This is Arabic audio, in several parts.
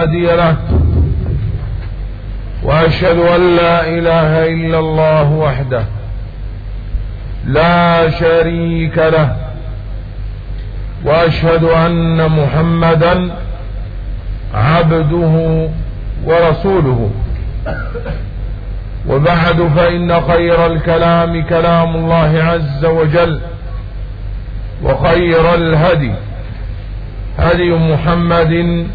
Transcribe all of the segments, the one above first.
هادي له وأشهد أن لا إله إلا الله وحده لا شريك له وأشهد أن محمدا عبده ورسوله. وبعد فإن خير الكلام كلام الله عز وجل وخير الهدي هدي محمد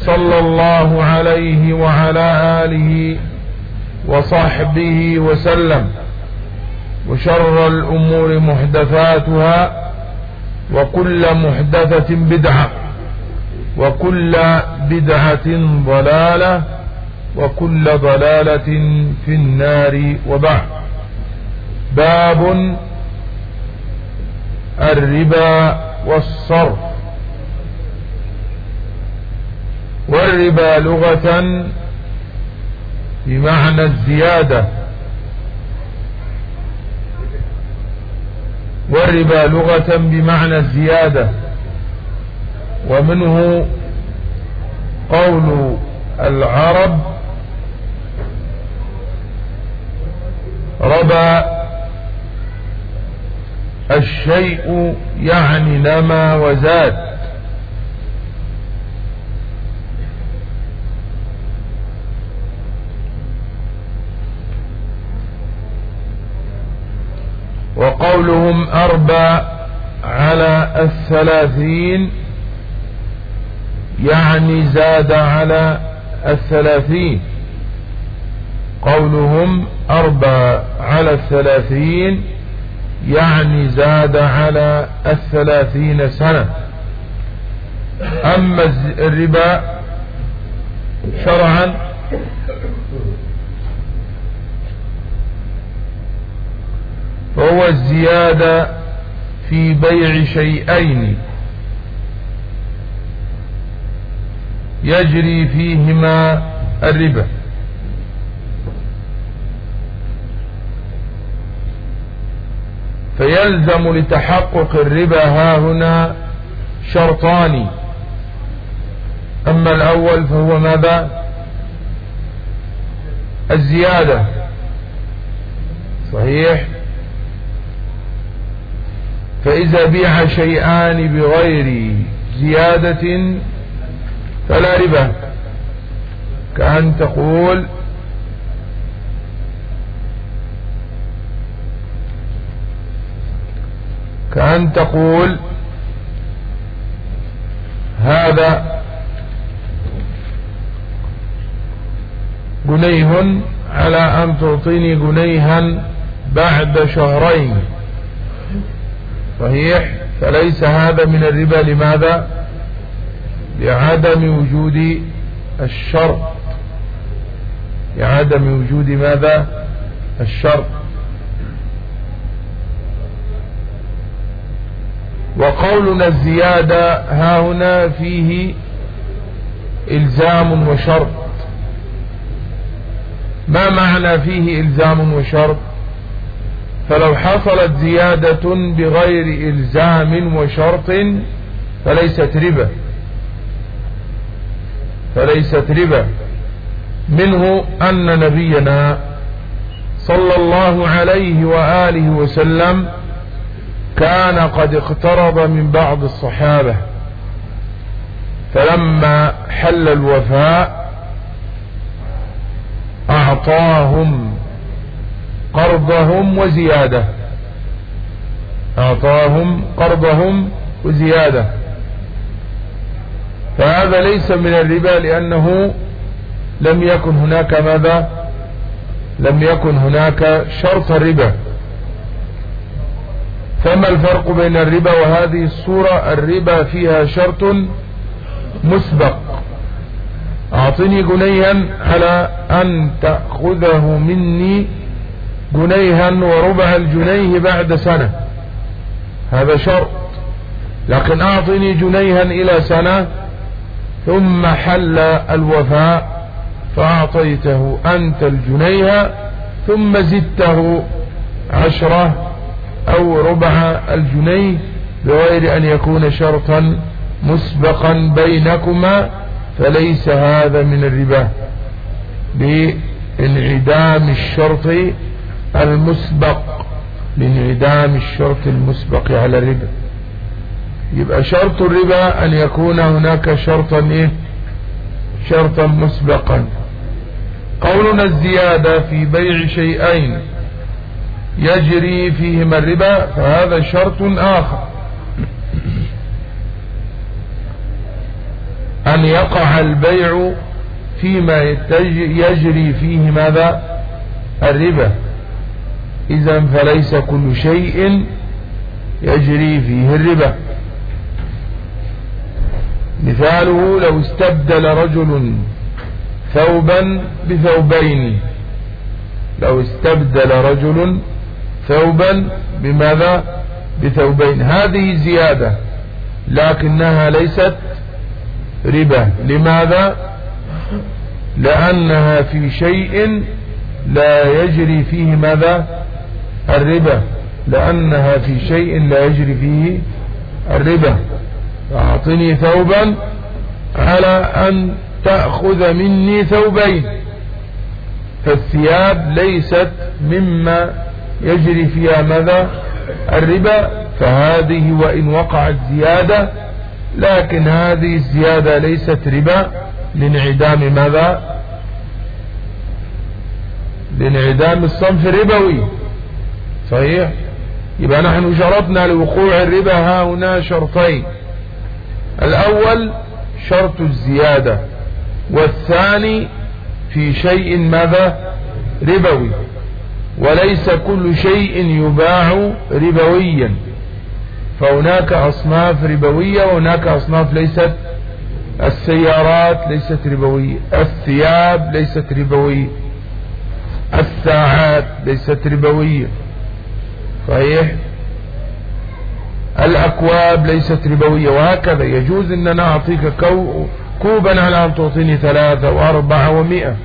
صلى الله عليه وعلى آله وصحبه وسلم. وشر الأمور محدثاتها وكل محدثة بدعة وكل بدعة ضلالة وكل ضلالة في النار وبعد. باب الربا والصرف. والربا لغة بمعنى الزيادة. والربا لغة بمعنى الزيادة. ومنه قول العرب ربا الشيء يعني نما وزاد. وقولهم أربع على الثلاثين يعني زاد على الثلاثين. قولهم أربع على الثلاثين يعني زاد على الثلاثين سنة. أما الربا شرعا وهو الزيادة في بيع شيئين يجري فيهما الربا. فيلزم لتحقق الربا ها هنا شرطان. أما الأول فهو ماذا؟ الزيادة. صحيح؟ فإذا بيع شيئان بغير زيادة فلا ربا. كأن تقول كأن تقول هذا جنيه على أن تعطيني جنيها بعد شهرين. صحيح. فليس هذا من الربا لماذا؟ لعدم وجود الشرط. لعدم وجود ماذا؟ الشرط. وقولنا الزيادة ها هنا فيه إلزام وشرط. ما معنى فيه إلزام وشرط؟ فلو حصلت زيادة بغير إلزام وشرط فليست ربا. فليست ربا. منه أن نبينا صلى الله عليه وآله وسلم كان قد اقترض من بعض الصحابة. فلما حل الوفاء أعطاهم قرضهم وزيادة. أعطاهم قرضهم وزيادة. فهذا ليس من الربا لأنه لم يكن هناك ماذا؟ لم يكن هناك شرط الربا. فما الفرق بين الربا وهذه الصورة؟ الربا فيها شرط مسبق. أعطني جنيها على أن تأخذه مني جنيها وربع الجنيه بعد سنة. هذا شرط. لكن أعطني جنيها إلى سنة ثم حل الوفاء فأعطيته أنت الجنيه ثم زدته عشرة أو ربع الجنيه بغير أن يكون شرطا مسبقا بينكما فليس هذا من الربا. لانعدام الشرط المسبق لانعدام الشرط المسبق على الربا. يبقى شرط الربا أن يكون هناك شرطا إيه؟ شرطا مسبقا. قولنا الزيادة في بيع شيئين يجري فيهما الربا فهذا شرط آخر. أن يقع البيع فيما يجري فيه ماذا؟ الربا. إذا فليس كل شيء يجري فيه الربا. مثاله لو استبدل رجل ثوبا بثوبين. لو استبدل رجل ثوبا بماذا؟ بثوبين. هذه زيادة لكنها ليست ربا. لماذا؟ لأنها في شيء لا يجري فيه ماذا؟ الربا لأنها في شيء لا يجري فيه الربا. أعطني ثوبا على أن تأخذ مني ثوبين. فالثياب ليست مما يجري فيها ماذا؟ الربا. فهذه وإن وقعت زيادة لكن هذه الزيادة ليست ربا لانعدام ماذا؟ لانعدام الصنف الربوي. صحيح؟ يبقى نحن شرطنا لوقوع الربا ها هنا شرطين. الأول شرط الزيادة والثاني في شيء ماذا؟ ربوي. وليس كل شيء يباع ربويا. فهناك أصناف ربوية وهناك أصناف ليست السيارات ليست ربوية الثياب ليست ربوية الساعات ليست ربوية. صحيح؟ الأكواب ليست ربوية وهكذا. يجوز أن أنا أعطيك كوبا على أن تعطيني ثلاثة وأربعة ومئة.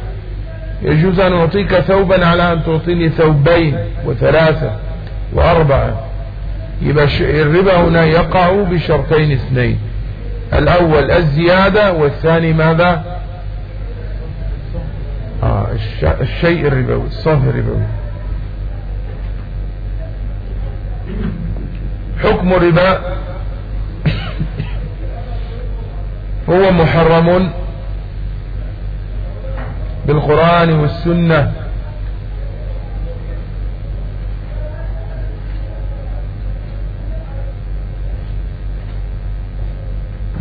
يجوز أن أعطيك ثوبا على أن تعطيني ثوبين وثلاثة وأربعة. يبقى الربا هنا يقع بشرطين اثنين. الأول الزيادة والثاني ماذا؟ آه الشيء الربوي الصنف الربوي. حكم الربا هو محرم بالقرآن والسنة.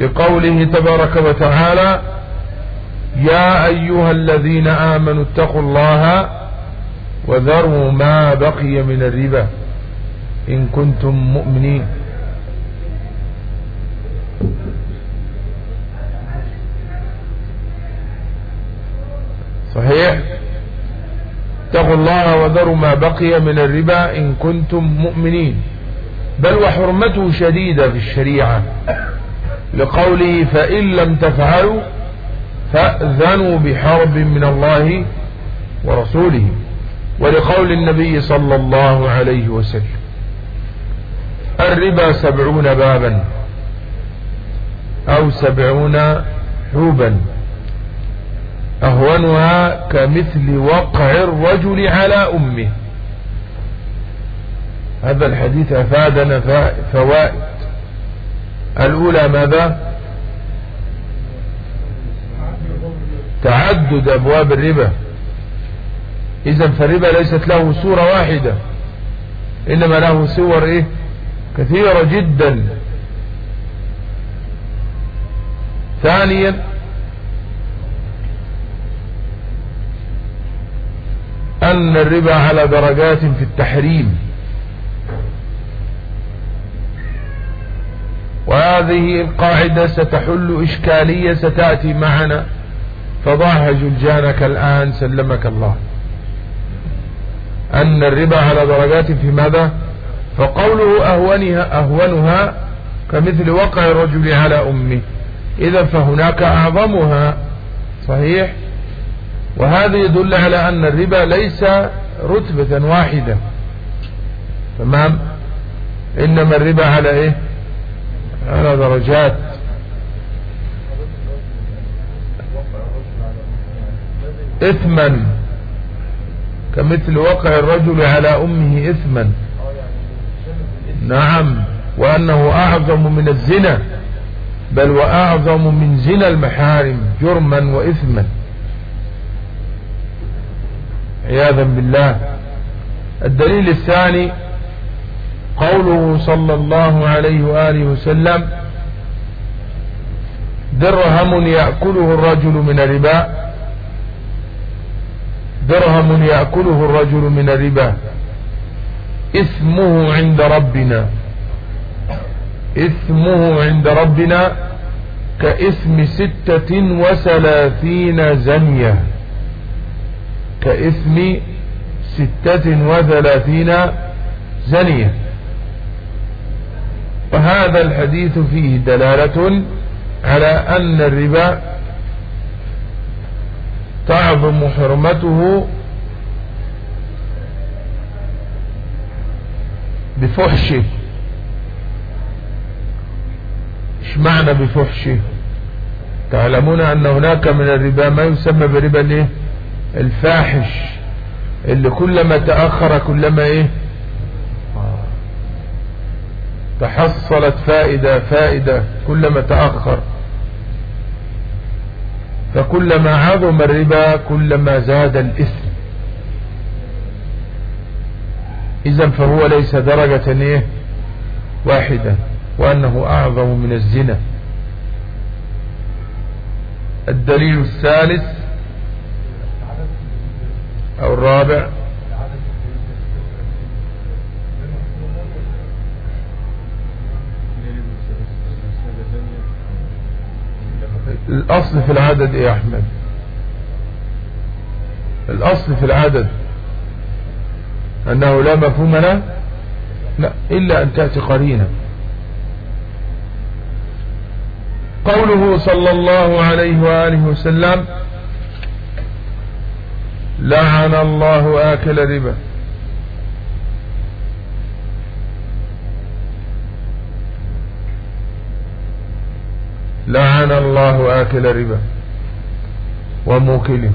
لقوله تبارك وتعالى يا أيها الذين آمنوا اتقوا الله وذروا ما بقي من الربا. إن كنتم مؤمنين. صحيح؟ اتقوا الله وذروا ما بقي من الربا إن كنتم مؤمنين. بل وحرمته شديدة في الشريعة. لقوله فإن لم تفعلوا فأذنوا بحرب من الله ورسوله. ولقول النبي صلى الله عليه وسلم. الربا سبعون بابا أو سبعون حوبا أهونها كمثل وقع الرجل على أمه. هذا الحديث أفادنا فوائد. الأولى ماذا؟ تعدد أبواب الربا. إذا فالربا ليست له صورة واحدة إنما له صور إيه؟ كثيرة جدا. ثانيا أن الربا على درجات في التحريم. وهذه القاعدة ستحل إشكالية ستأتي معنا. فضعها جلجانك الآن سلمك الله. أن الربا على درجات في ماذا؟ فقوله أهونها, أهونها كمثل وقع الرجل على أمه. إذا فهناك أعظمها. صحيح؟ وهذا يدل على أن الربا ليس رتبة واحدة. تمام؟ إنما الربا على إيه؟ على درجات. إثما. كمثل وقع الرجل على أمه إثما. نعم وأنه أعظم من الزنا بل وأعظم من زنا المحارم جرما وإثما. عياذا بالله. الدليل الثاني قوله صلى الله عليه وآله وسلم درهم يأكله الرجل من الربا. درهم يأكله الرجل من الربا. اسمه عند ربنا. اسمه عند ربنا كاسم ستة وثلاثين زنية. كاسم ستة وثلاثين زنية. وهذا الحديث فيه دلالة على أن الربا تعظم حرمته بفحشه إيش معنى بفحشه تعلمون أن هناك من الربا ما يسمى بربا الايه الفاحش اللي كلما تأخر كلما إيه؟ تحصلت فائدة فائدة كلما تأخر. فكلما عظم الربا كلما زاد الإثم. إذا فهو ليس درجة إيه؟ واحدة وأنه أعظم من الزنا. الدليل الثالث أو الرابع الأصل في العدد إيه يا أحمد؟ الأصل في العدد. أنه لا مفهوم له لا إلا أن تأتي قرينة. قوله صلى الله عليه وآله وسلم لعن الله آكل ربا لعن الله آكل ربا وموكله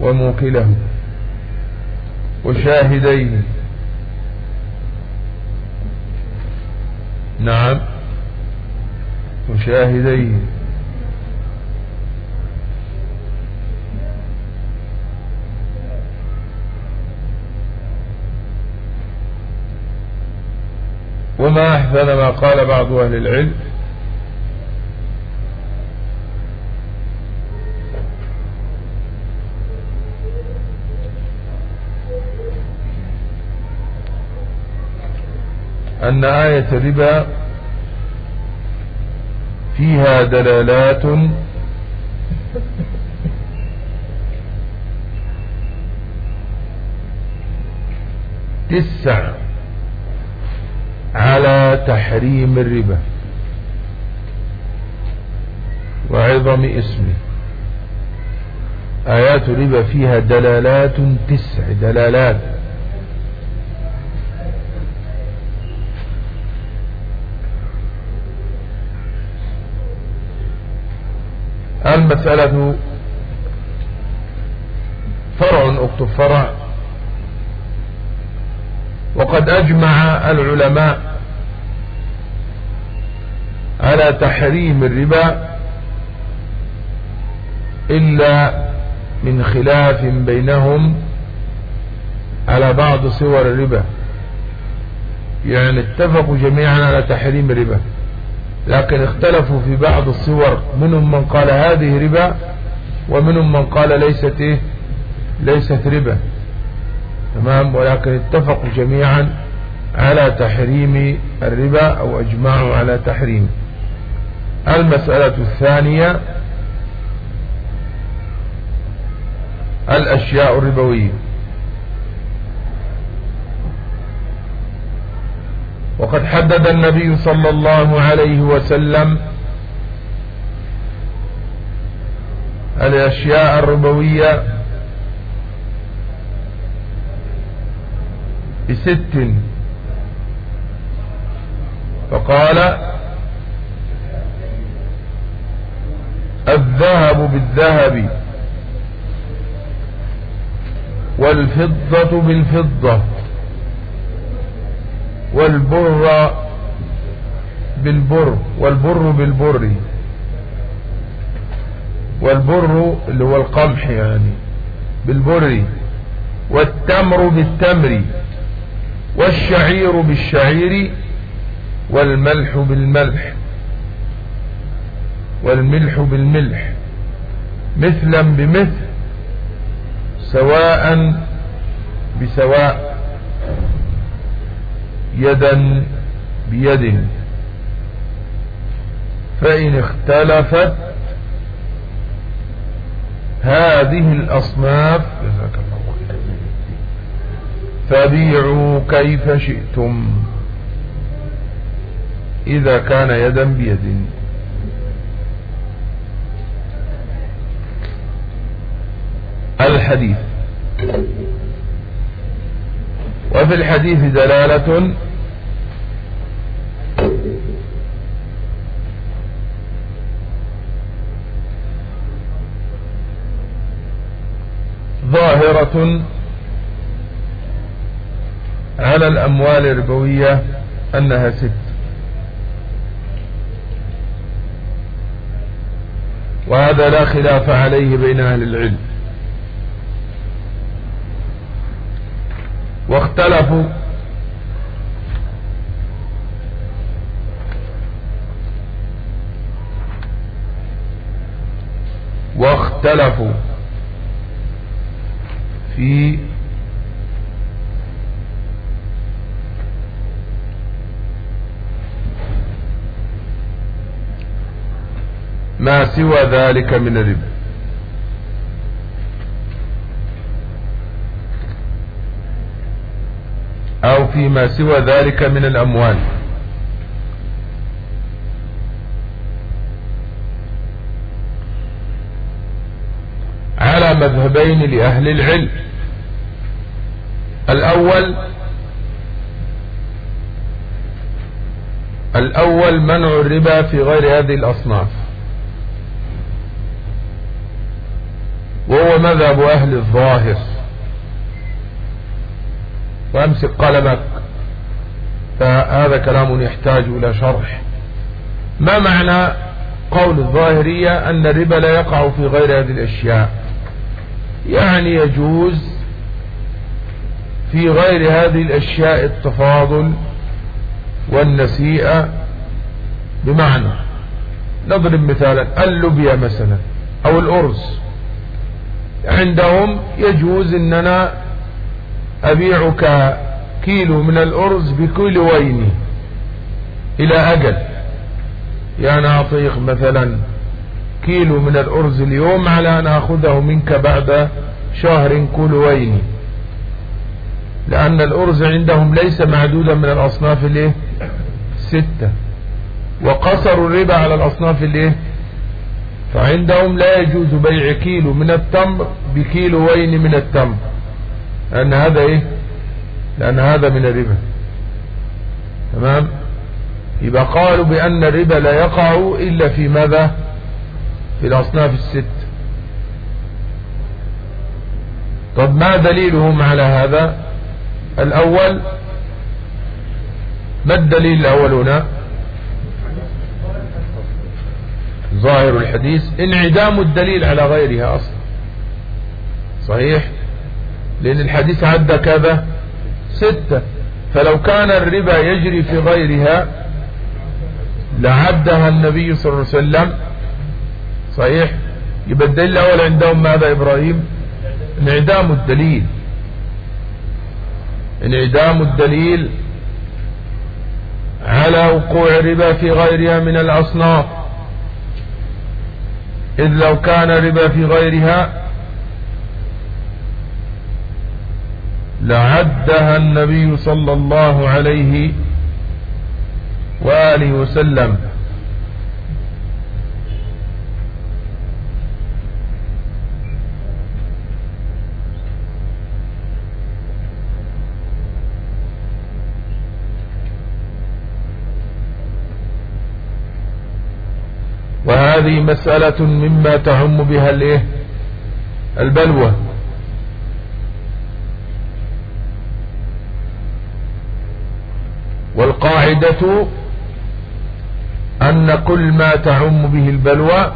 وموكله. وشاهديه نعم. وشاهديه وما أحسن ما قال بعض أهل العلم أن آية الربا فيها دلالات تسع على تحريم الربا وعظم اسمه. آيات الربا فيها دلالات تسع دلالات. المسألة فرع أكتب فرع. وقد أجمع العلماء على تحريم الربا إلا من خلاف بينهم على بعض صور الربا. يعني اتفقوا جميعا على تحريم الربا. لكن اختلفوا في بعض الصور. منهم من قال هذه ربا ومنهم من قال ليست إيه؟ ليست ربا. تمام؟ ولكن اتفقوا جميعا على تحريم الربا أو اجمعوا على تحريم. المسألة الثانية الأشياء الربوية. وقد حدد النبي صلى الله عليه وسلم الأشياء الربوية بست. فقال الذهب بالذهب والفضة بالفضة. والبر بالبر والبر بالبر. والبر اللي هو القمح يعني. بالبر. والتمر بالتمر. والشعير بالشعير. والملح بالملح. والملح بالملح. مثلا بمثل سواء بسواء. يدا بيد. فإن اختلفت هذه الأصناف فبيعوا كيف شئتم. إذا كان يدا بيد. الحديث. وفي الحديث دلالة ظاهرة على الأموال الربوية أنها ست. وهذا لا خلاف عليه بين أهل العلم. واختلفوا. واختلفوا في ما سوى ذلك من الربا. فيما سوى ذلك من الأموال. على مذهبين لأهل العلم. الأول الأول منع الربا في غير هذه الأصناف. وهو مذهب أهل الظاهر. وأمسك قلمك. فهذا كلام يحتاج إلى شرح. ما معنى قول الظاهرية أن الربا لا يقع في غير هذه الأشياء؟ يعني يجوز في غير هذه الأشياء التفاضل والنسيئة بمعنى. نضرب مثالا اللوبيا مثلا أو الأرز. عندهم يجوز أننا أبيعك كيلو من الأرز بكيلوين إلى أجل. يعني أعطيك مثلا كيلو من الأرز اليوم على أن أخذه منك بعد شهر كيلوين لأن الأرز عندهم ليس معدودا من الأصناف الإيه؟ ستة. وقصروا الربا على الأصناف الإيه؟ فعندهم لا يجوز بيع كيلو من التمر بكيلوين من التمر. لأن هذا إيه؟ لأن هذا من الربا. تمام؟ يبقى قالوا بأن الربا لا يقع إلا في ماذا؟ في الأصناف الست. طب ما دليلهم على هذا؟ الأول ما الدليل الأول هنا؟ ظاهر الحديث انعدام الدليل على غيرها أصلا. صحيح؟ لأن الحديث عدى كذا؟ ستة. فلو كان الربا يجري في غيرها لعدها النبي صلى الله عليه وسلم. صحيح؟ الدليل الأول عندهم ماذا إبراهيم؟ انعدام الدليل. انعدام الدليل على وقوع الربا في غيرها من الأصناف. إذ لو كان ربا في غيرها لعدها النبي صلى الله عليه وآله وسلم. وهذه مسألة مما تعم بها الإيه؟ البلوى. والقاعدة أن كل ما تعم به البلوى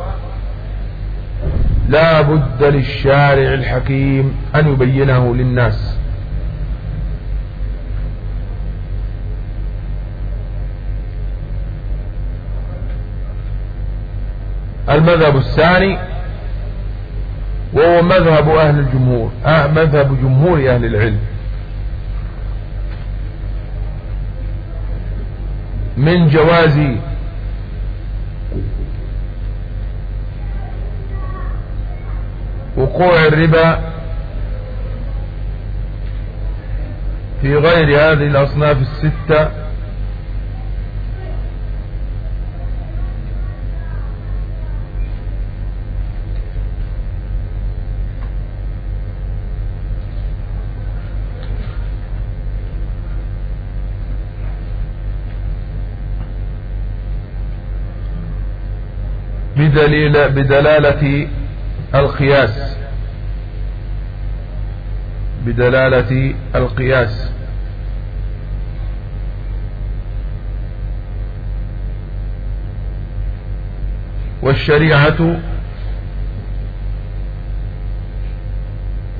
لا بد للشارع الحكيم أن يبينه للناس. المذهب الثاني وهو مذهب أهل الجمهور آه مذهب جمهور أهل العلم. من جواز وقوع الربا في غير هذه الأصناف الستة بدليل بدلالة القياس. بدلالة القياس. والشريعة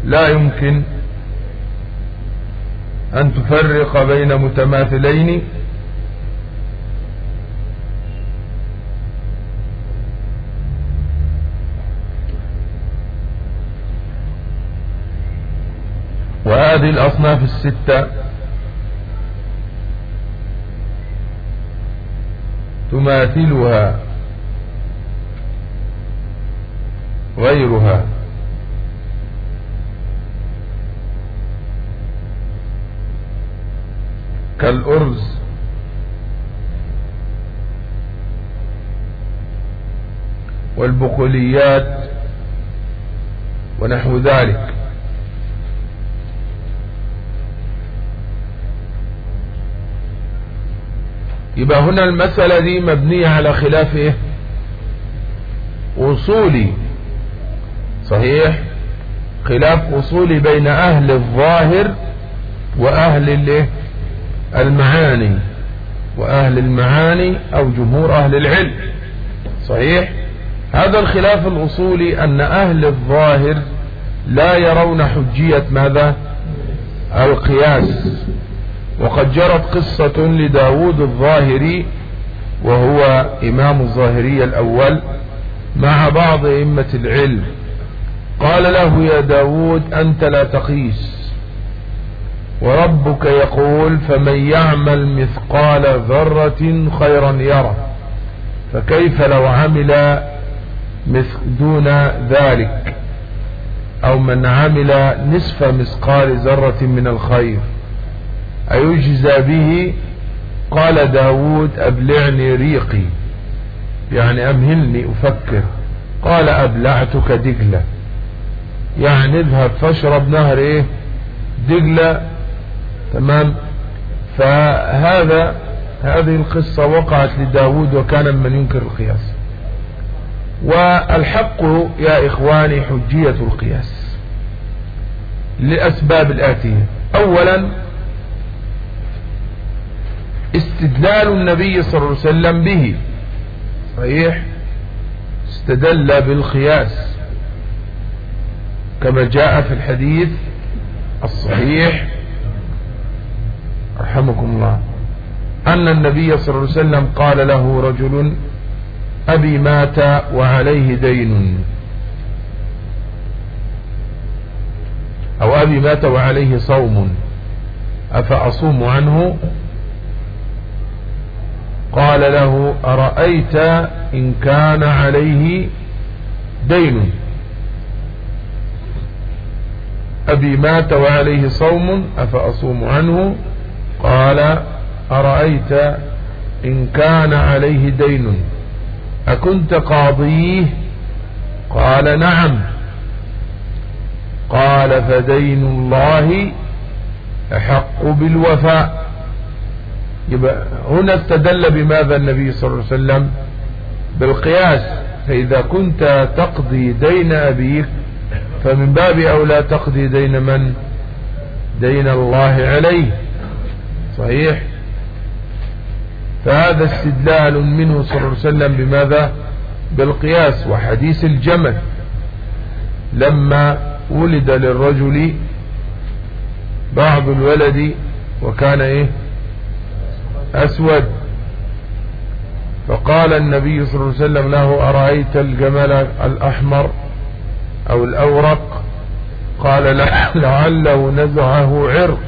لا يمكن أن تفرق بين متماثلين وهذه الأصناف الستة تماثلها غيرها. كالأرز. والبقوليات ونحو ذلك. يبقى هنا المسألة دي مبنية على خلاف إيه؟ أصولي. صحيح؟ خلاف أصولي بين أهل الظاهر وأهل الإيه؟ المعاني. وأهل المعاني أو جمهور أهل العلم. صحيح؟ هذا الخلاف الأصولي أن أهل الظاهر لا يرون حجية ماذا؟ القياس. وقد جرت قصة لداود الظاهري وهو إمام الظاهرية الأول مع بعض أئمة العلم. قال له يا داود أنت لا تقيس. وربك يقول فمن يعمل مثقال ذرة خيرا يره. فكيف لو عمل دون ذلك؟ أو من عمل نصف مثقال ذرة من الخير؟ أيجزى به؟ قال داود أبلعني ريقي. يعني أمهلني أفكر. قال أبلعتك دجلة. يعني اذهب فاشرب نهر إيه؟ دجلة. تمام؟ فهذا هذه القصة وقعت لداود وكان من ينكر القياس. والحق يا إخواني حجية القياس لأسباب الآتية. أولا استدلال النبي صلى الله عليه وسلم به. صحيح؟ استدل بالقياس. كما جاء في الحديث الصحيح. رحمكم الله. أن النبي صلى الله عليه وسلم قال له رجل أبي مات وعليه دين. أو أبي مات وعليه صوم. أفأصوم عنه؟ قال له أرأيت إن كان عليه دين؟ أبي مات وعليه صوم أفأصوم عنه؟ قال أرأيت إن كان عليه دين؟ أكنت قاضيه؟ قال نعم. قال فدين الله أحق بالوفاء. يبقى هنا استدل بماذا النبي صلى الله عليه وسلم؟ بالقياس فإذا كنت تقضي دين أبيك فمن باب أولى تقضي دين من؟ دين الله عليه. صحيح؟ فهذا استدلال منه صلى الله عليه وسلم بماذا؟ بالقياس وحديث الجمل. لما ولد للرجل بعض الولد وكان إيه؟ أسود. فقال النبي صلى الله عليه وسلم له أرأيت الجمل الأحمر أو الأورق؟ قال لعله نزعه عرق.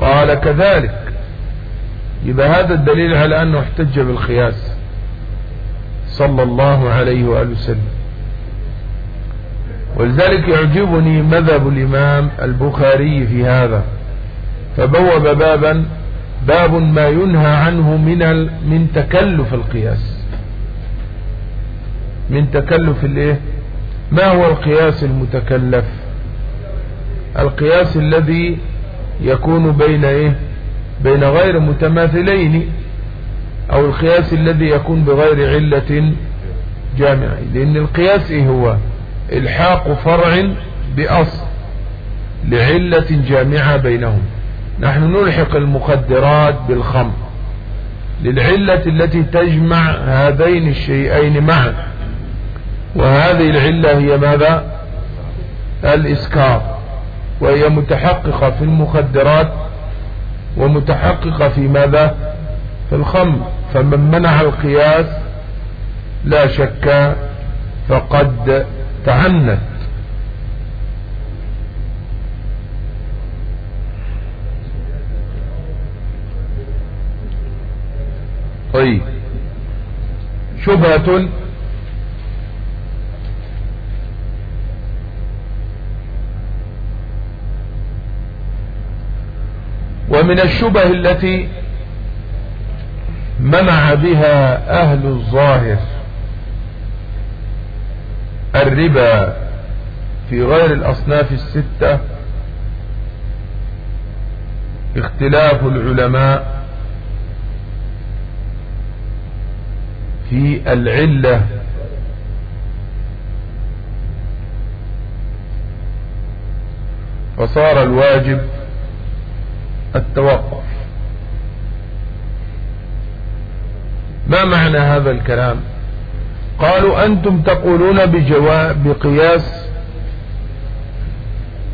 قال كذلك. يبقى هذا الدليل على أنه احتج بالخياس. صلى الله عليه وآله وسلم. ولذلك يعجبني مذهب الإمام البخاري في هذا. فبوب بابا باب ما ينهى عنه من من تكلف القياس. من تكلف الايه؟ ما هو القياس المتكلف؟ القياس الذي يكون بين إيه؟ بين غير متماثلين أو القياس الذي يكون بغير علة جامعة. لأن القياس إيه هو؟ إلحاق فرع بأصل لعلة جامعة بينهم. نحن نلحق المخدرات بالخمر للعلة التي تجمع هذين الشيئين معا. وهذه العلة هي ماذا؟ الإسكار. وهي متحققة في المخدرات ومتحققة في ماذا؟ في الخمر. فمن منع القياس لا شك فقد تعنت. طيب. شبهة. ومن الشبه التي منع بها أهل الظاهر الربا في غير الأصناف الستة اختلاف العلماء في العلة. فصار الواجب التوقف. ما معنى هذا الكلام؟ قالوا أنتم تقولون بجواب بقياس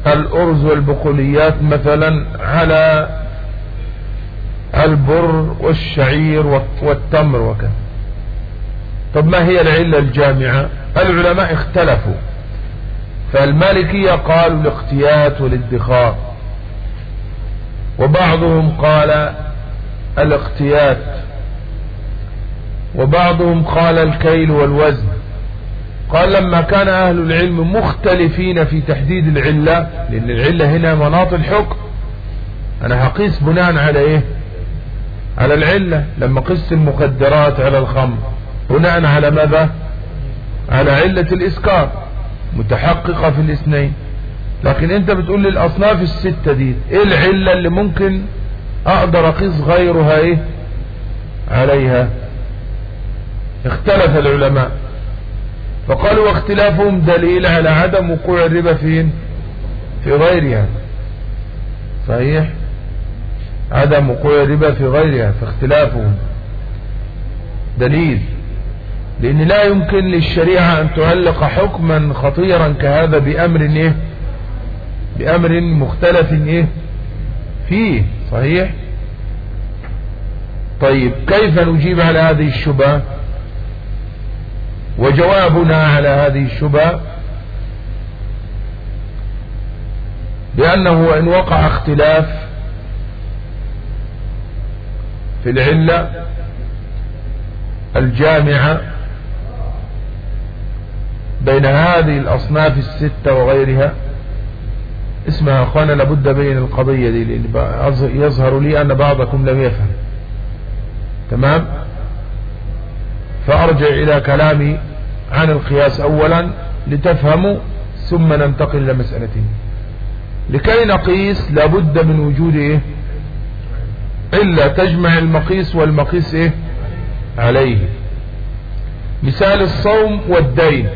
الأرز والبقوليات مثلا على البر والشعير والتمر وكذا. طب ما هي العلة الجامعة؟ العلماء اختلفوا. فالمالكية قالوا الاقتيات والادخار. وبعضهم قال الاقتيات وبعضهم قال الكيل والوزن. قال لما كان أهل العلم مختلفين في تحديد العلة لأن العلة هنا مناط الحكم. أنا هقيس بناء على إيه؟ على العلة. لما قست المخدرات على الخمر. بناء على ماذا؟ على علة الإسكار متحققة في الاثنين. لكن أنت بتقول لي الأصناف الستة دي إيه العلة اللي ممكن أقدر أقيس غيرها إيه؟ عليها. اختلف العلماء. فقالوا واختلافهم دليل على عدم وقوع الربا فين؟ في غيرها. صحيح؟ عدم وقوع الربا في غيرها فاختلافهم. دليل. لأن لا يمكن للشريعة أن تعلق حكما خطيرا كهذا بأمر إيه؟ بأمر مختلف إيه؟ فيه صحيح؟ طيب كيف نجيب على هذه الشبهة؟ وجوابنا على هذه الشبهة؟ بأنه إن وقع اختلاف في العلة الجامعة بين هذه الأصناف الستة وغيرها اسمها أخوانا لابد بين القضية دي يظهر لي أن بعضكم لم يفهم. تمام؟ فأرجع إلى كلامي عن القياس أولا لتفهموا ثم ننتقل إلى لكي نقيس لابد من وجود إيه؟ إلا تجمع المقيس والمقيس إيه؟ عليه. مثال الصوم والدين.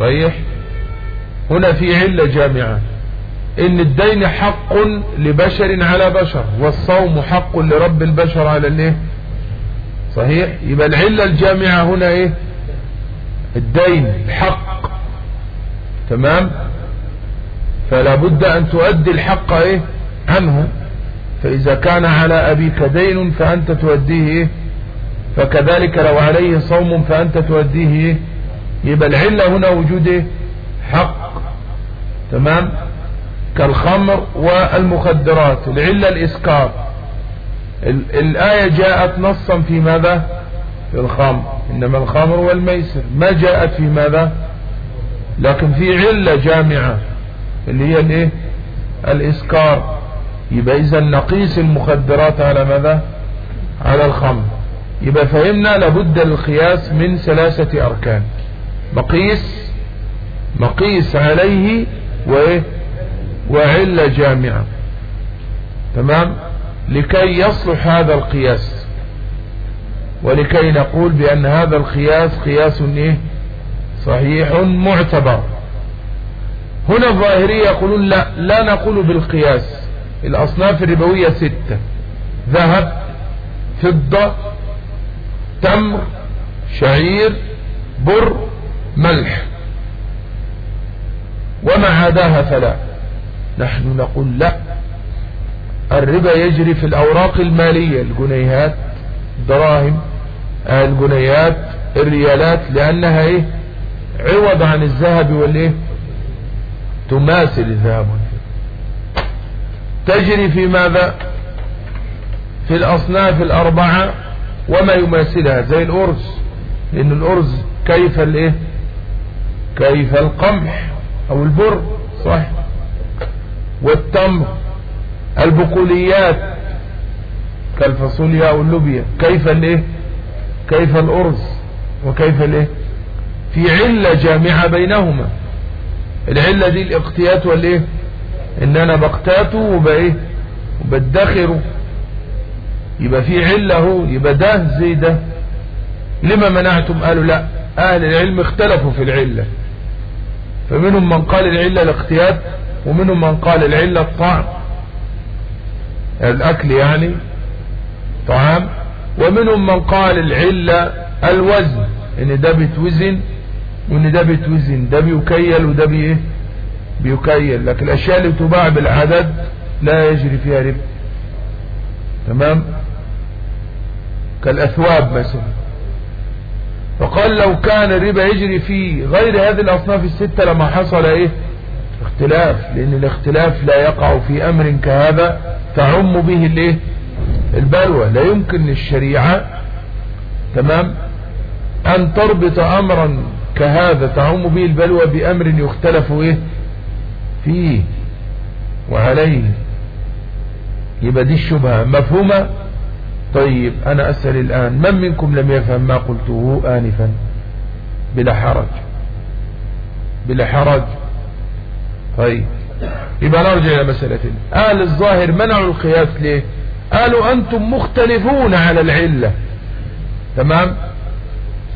صحيح؟ هنا في علة جامعة. إن الدين حق لبشر على بشر والصوم حق لرب البشر على الإيه؟ صحيح؟ يبقى العلة الجامعة هنا إيه؟ الدين الحق تمام؟ فلا بد أن تؤدي الحق إيه؟ عنه. فإذا كان على أبيك دين فأنت تؤديه إيه؟ فكذلك لو عليه صوم فأنت تؤديه إيه؟ يبقى العلة هنا وجود إيه؟ حق. تمام؟ كالخمر والمخدرات. العلة الإسكار. الآية جاءت نصا في ماذا؟ في الخمر. إنما الخمر والميسر. ما جاءت في ماذا؟ لكن في علة جامعة. اللي هي الإيه؟ الإسكار. يبقى إذا نقيس المخدرات على ماذا؟ على الخمر. يبقى فهمنا لابد القياس من ثلاثة أركان. مقيس مقيس عليه وإيه؟ وعلة جامعة. تمام؟ لكي يصلح هذا القياس. ولكي نقول بأن هذا القياس قياس إيه؟ صحيح معتبر. هنا الظاهرية يقولون لا لا نقول بالقياس. الأصناف الربوية ستة. ذهب فضة تمر شعير بر ملح. وما عداها فلا. نحن نقول لا. الربا يجري في الأوراق المالية. الجنيهات الدراهم الجنيهات الريالات لأنها إيه؟ عوض عن الذهب والإيه؟ تماثل الذهب تجري في ماذا؟ في الأصناف الأربعة وما يماثلها. زي الأرز. لأن الأرز كيف الإيه؟ كيف القمح أو البر صح والتمر البقوليات كالفاصوليا واللوبيا. كيف الإيه؟ كيف الأرز وكيف الإيه؟ في علة جامعة بينهما. العلة دي الاقتيات والإيه؟ إن أنا بقتاته وبإيه؟ وبدخره يبقى في علة هو يبقى ده زي ده. لما منعتم؟ قالوا لا. أهل العلم اختلفوا في العلة. فمنهم من قال العلة الاقتيات ومنهم من قال العلة الطعم الأكل يعني طعام. ومنهم من قال العلة الوزن إن ده بيتوزن وإن ده بيتوزن ده بيكيل وده بيه بيكيل. لكن الأشياء اللي تباع بالعدد لا يجري فيها ربا تمام؟ كالأثواب مثلا. فقال لو كان الربا يجري في غير هذه الأصناف الستة لما حصل إيه؟ اختلاف لأن الاختلاف لا يقع في أمر كهذا تعم به الإيه؟ البلوى. لا يمكن للشريعة تمام؟ أن تربط امرا كهذا تعم به البلوى بأمر يختلف إيه؟ فيه وعليه. يبقى دي الشبهة. مفهومة؟ طيب أنا أسأل الآن من منكم لم يفهم ما قلته انفا؟ بلا حرج. بلا حرج. طيب. يبقى نرجع إلى مسألتين أهل الظاهر منعوا القياس ليه؟ قالوا أنتم مختلفون على العلة. تمام؟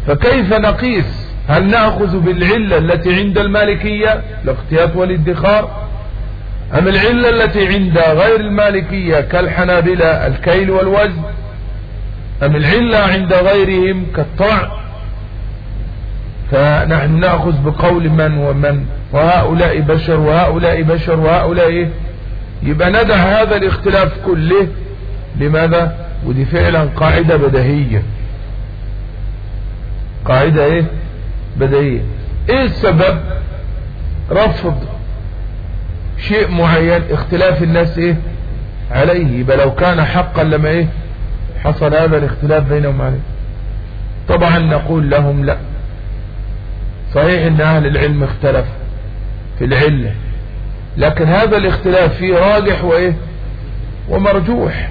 فكيف نقيس؟ هل نأخذ بالعلة التي عند المالكية الاختيات والادخار؟ أم العلة التي عند غير المالكية كالحنابلة الكيل والوزن؟ أم العلة عند غيرهم كالطعم فنحن نأخذ بقول من ومن؟ وهؤلاء بشر وهؤلاء بشر وهؤلاء إيه؟ يبقى ندع هذا الاختلاف كله. لماذا؟ ودي فعلا قاعدة بدهية قاعدة إيه؟ بدهية إيه السبب؟ رفض شيء معين اختلاف الناس إيه؟ عليه. يبقى لو كان حقا لما إيه؟ حصل هذا الاختلاف بينهم عليه طبعا نقول لهم لا. صحيح إن أهل العلم اختلفوا في العلة لكن هذا الاختلاف فيه راجح وإيه؟ ومرجوح.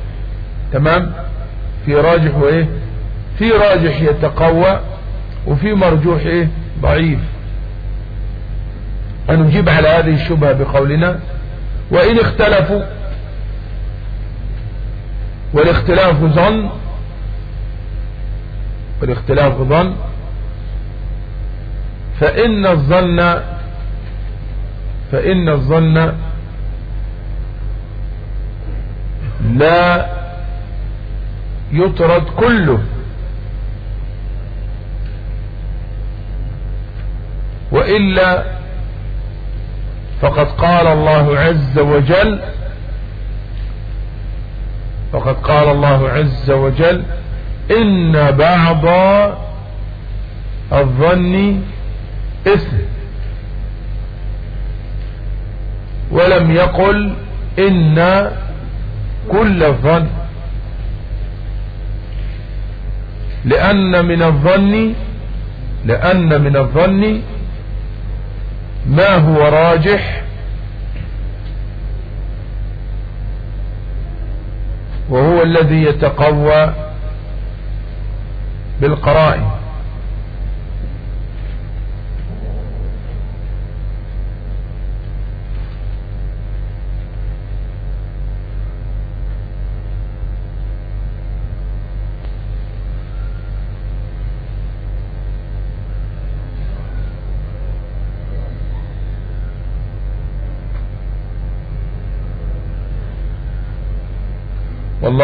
تمام؟ في راجح وإيه؟ في راجح يتقوى وفي مرجوح إيه؟ ضعيف. نجيب على هذه الشبهة بقولنا وإن اختلفوا والاختلاف ظن والاختلاف ظن. فإن الظن فإن الظن لا يطرد كله. وإلا فقد قال الله عز وجل فقد قال الله عز وجل إن بعض الظن إثم. ولم يقل إن كل الظن. لأن من الظن لأن من الظن ما هو راجح وهو الذي يتقوى بالقرائن.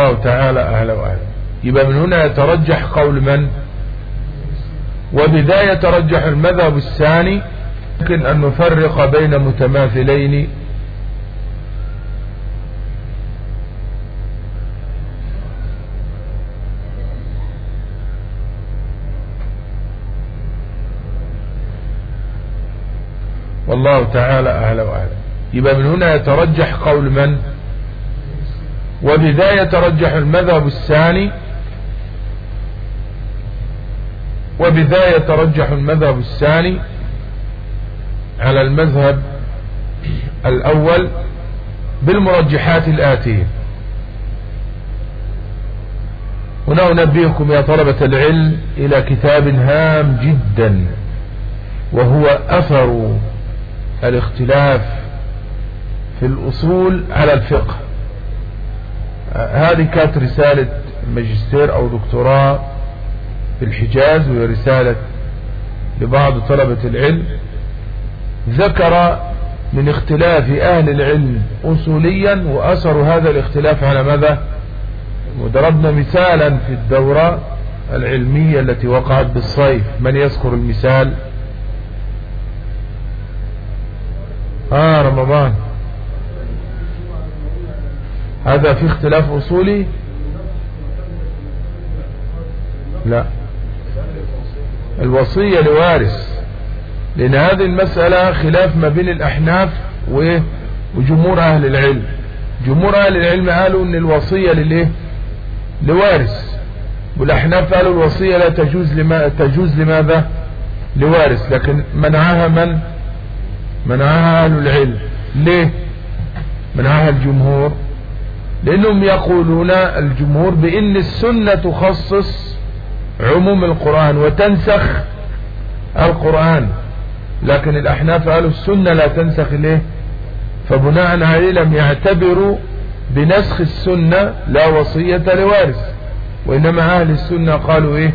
والله تعالى أعلى وأعلم يبقى من هنا يترجح قول من؟ وبذا يترجح المذهب الثاني يمكن أن نفرق بين متماثلين. والله تعالى أعلى وأعلم يبقى من هنا يترجح قول من؟ وبذا يترجح المذهب الثاني. وبذا يترجح المذهب الثاني على المذهب الأول بالمرجحات الآتية. هنا أنبهكم يا طلبة العلم إلى كتاب هام جدا وهو أثر الاختلاف في الأصول على الفقه. هذه كانت رسالة ماجستير أو دكتوراه في الحجاز وهي رسالة لبعض طلبة العلم. ذكر من اختلاف أهل العلم اصوليا واثر هذا الاختلاف على ماذا؟ وضربنا مثالا في الدورة العلمية التي وقعت بالصيف. من يذكر المثال؟ آه رمضان. هذا في اختلاف أصولي لا. الوصية لوارث. لأن هذه المسألة خلاف ما بين الأحناف وجمهور أهل العلم. جمهور أهل العلم قالوا أن الوصية للإيه؟ لوارث. والأحناف قالوا الوصية لا تجوز لما تجوز لماذا؟ لوارث. لكن منعها من؟ منعها أهل العلم. ليه؟ منعها الجمهور. لأنهم يقولون الجمهور بأن السنة تخصص عموم القرآن وتنسخ القرآن. لكن الأحناف قالوا السنة لا تنسخ ليه؟ فبناء عليه لم يعتبروا بنسخ السنة لا وصية لوارث. وإنما أهل السنة قالوا إيه؟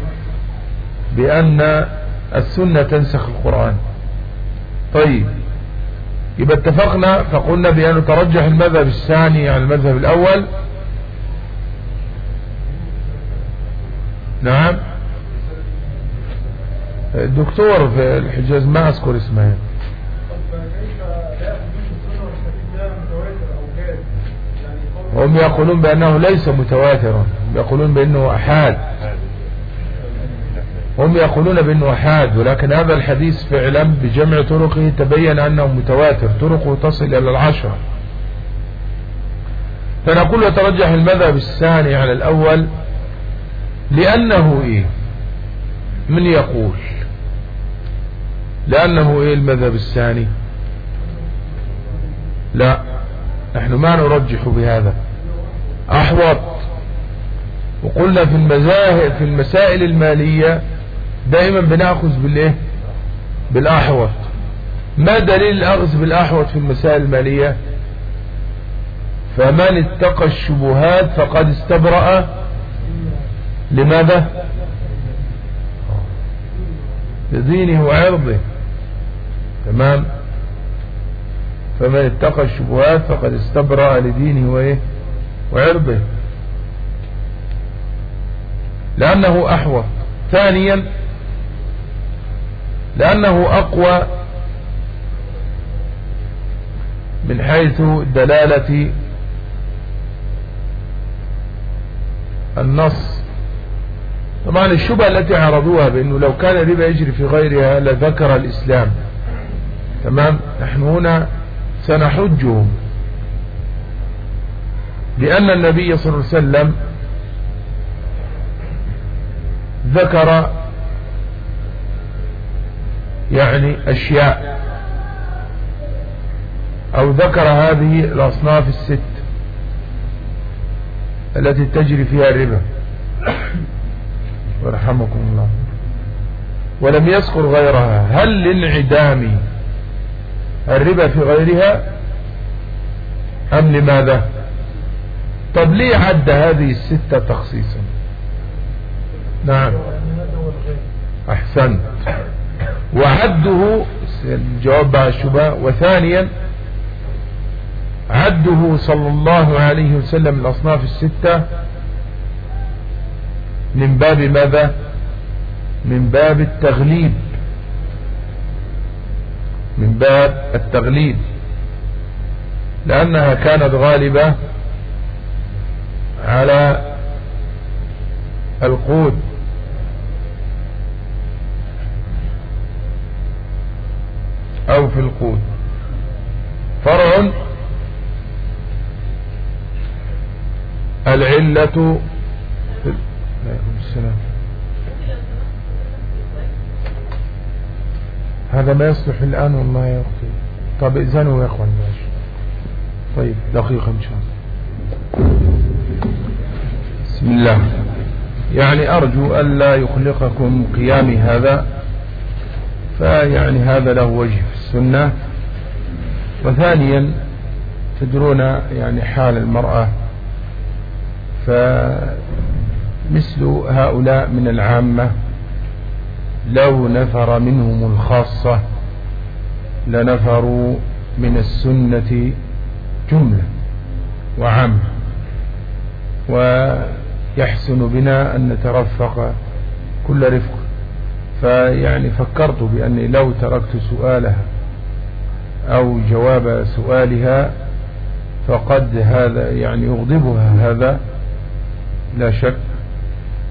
بأن السنة تنسخ القرآن. طيب. يبقى اتفقنا فقلنا بأن ترجح المذهب الثاني عن المذهب الأول. نعم. الدكتور في الحجاز ما أذكر اسمه. هم يقولون بأنه ليس متواترا يقولون بأنه أحاد. هم يقولون بأنه أحاد ولكن هذا الحديث فعلا بجمع طرقه تبين أنه متواتر طرقه تصل إلى العشرة فنقول وترجح المذهب الثاني على الأول لأنه إيه؟ من يقول. لأنه إيه المذهب الثاني؟ لا نحن ما نرجح بهذا. أحوط. وقلنا في المذاهب في المسائل المالية دائما بنأخذ بالإيه؟ بالأحوط. ما دليل الأخذ بالأحوط في المسائل المالية؟ فمن اتقى الشبهات فقد استبرأ. لماذا؟ لدينه وعرضه. تمام؟ فمن اتقى الشبهات فقد استبرأ لدينه وإيه؟ وعرضه. لأنه أحوط. ثانيا لأنه أقوى من حيث دلالة النص. طبعا الشبهة التي عرضوها بأنه لو كان الربا يجري في غيرها لذكر الإسلام. تمام؟ نحن هنا سنحجهم. لأن النبي صلى الله عليه وسلم ذكر يعني أشياء. أو ذكر هذه الأصناف الست التي تجري فيها الربا. ورحمكم الله. ولم يذكر غيرها. هل لانعدام الربا في غيرها؟ أم لماذا؟ طب ليه عد هذه الستة تخصيصا؟ نعم. أحسنت. وعده الجواب بعد الشبهة وثانيا عده صلى الله عليه وسلم الأصناف الستة. من باب ماذا؟ من باب التغليب. من باب التغليب. لأنها كانت غالبة على القود العلة. السلام هذا ما يصلح الآن يا أختي طب إذنوا يا أخوان ماشي. طيب دقيقة إن شاء الله. بسم الله. يعني أرجو ألا يخلقكم قيامي هذا فيعني هذا له وجه في السنة. وثانيا تدرون يعني حال المرأة. فمثل هؤلاء من العامة لو نفر منهم الخاصة لنفروا من السنة جملة وعامة. ويحسن بنا أن نترفق كل رفق. فيعني فكرت بأني لو تركت سؤالها أو جواب سؤالها فقد هذا يعني يغضبها هذا لا شك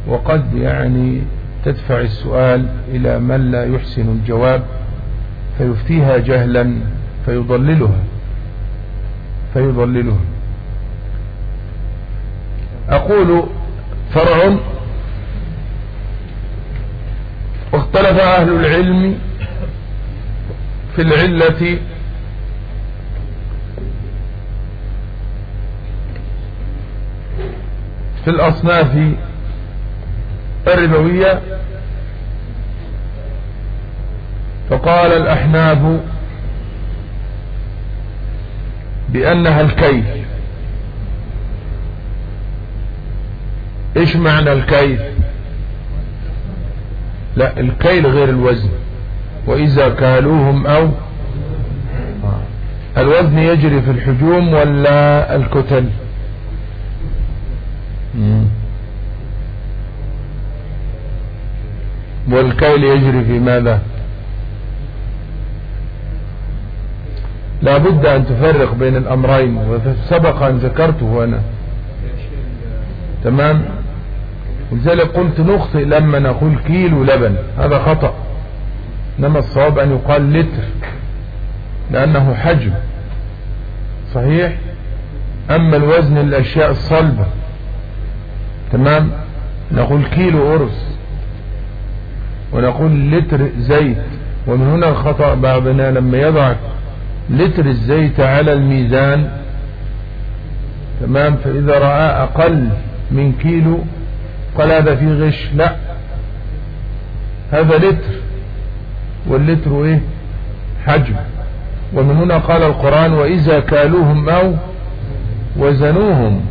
وقد يعني تدفع السؤال إلى من لا يحسن الجواب فيفتيها جهلا فيضللها فيضللها. أقول فرع واختلف أهل العلم في العلة في الأصناف الربوية. فقال الأحناف بأنها الكيل إيش معنى الكيل لا الكيل غير الوزن. وإذا كالوهم أو الوزن يجري في الحجوم ولا الكتل. والكيل يجري في ماذا؟ لا بد أن تفرق بين الأمرين وسبق أن ذكرته أنا. تمام؟ ولذلك قلت نخطئ لما نقول كيلو لبن هذا خطأ. إنما الصواب أن يقال لتر لأنه حجم. صحيح؟ أما الوزن الأشياء الصلبة. تمام؟ نقول كيلو أرز ونقول لتر زيت. ومن هنا الخطأ بعضنا لما يضع لتر الزيت على الميزان تمام؟ فإذا رأى أقل من كيلو قال هذا فيه غش؟ لا. هذا لتر. واللتر إيه؟ حجم. ومن هنا قال القرآن وإذا كالوهم أو وزنوهم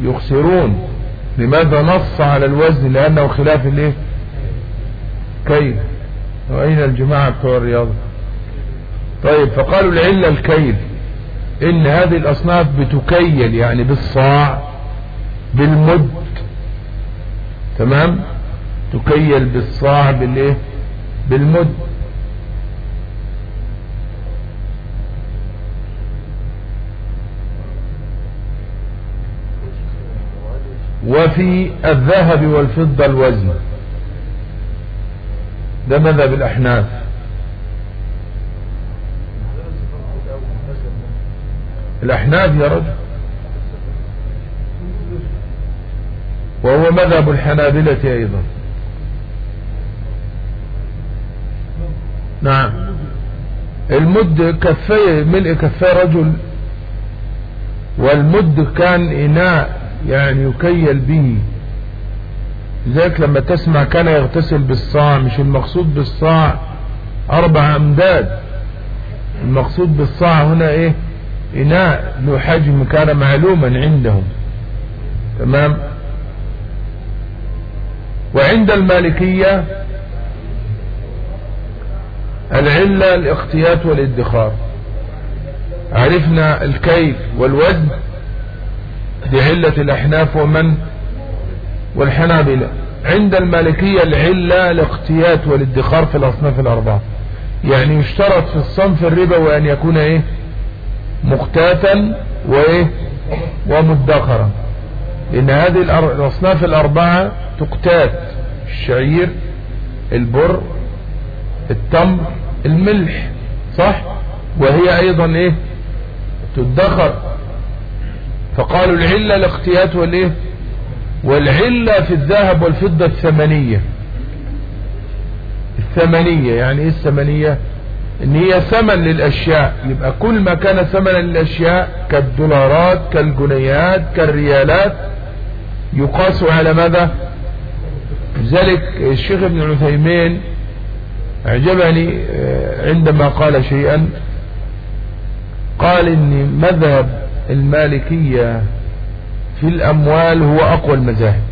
يخسرون. لماذا نص على الوزن؟ لأنه خلاف الإيه؟ كيف وأين الجماعة بتوع الرياضة؟ طيب فقالوا العلة الكيل إن هذه الأصناف بتكيل يعني بالصاع بالمد. تمام؟ تكيل بالصاع بالإيه؟ بالمد. وفي الذهب والفضة الوزن. ده مذهب الأحناف. الأحناف يا رجل. وهو مذهب الحنابلة أيضا. نعم. المد كفي ملء كفي رجل. والمد كان إناء. يعني يكيل به. لذلك لما تسمع كان يغتسل بالصاع مش المقصود بالصاع أربع أمداد. المقصود بالصاع هنا إيه؟ إناء له حجم كان معلوما عندهم. تمام؟ وعند المالكية العلة الاختيات والادخار عرفنا الكيف والوزن. بعلة الأحناف ومن؟ والحنابلة. عند المالكية العلة الاختيات والادخار في الأصناف الأربعة. يعني يشترط في الصنف الربوي أن يكون إيه؟ مقتاتا وإيه؟ ومدخرا. لأن هذه الأصناف الأربعة تقتات. الشعير البر التمر الملح صح؟ وهي أيضا إيه؟ تدخر. فقالوا العلة الاختيات والإيه؟ والعلة في الذهب والفضة الثمنية. الثمنية يعني إيه الثمنية؟ إن هي ثمن للأشياء. يبقى كل ما كان ثمنا للأشياء كالدولارات كالجنيهات كالريالات يقاس على ماذا؟ لذلك الشيخ ابن عثيمين أعجبني آه، عندما قال شيئا قال ان مذهب المالكية في الأموال هو أقوى المذاهب.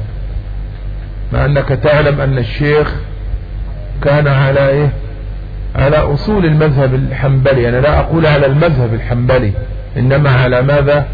مع أنك تعلم أن الشيخ كان على إيه؟ على أصول المذهب الحنبلي. أنا لا أقول على المذهب الحنبلي إنما على ماذا؟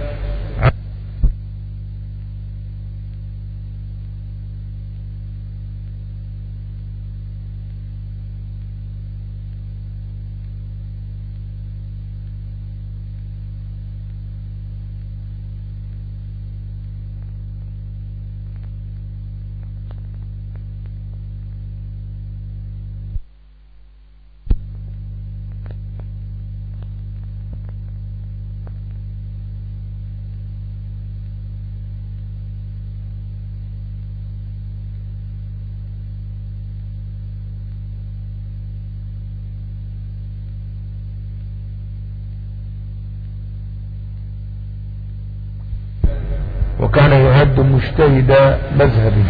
مجتهد مذهبي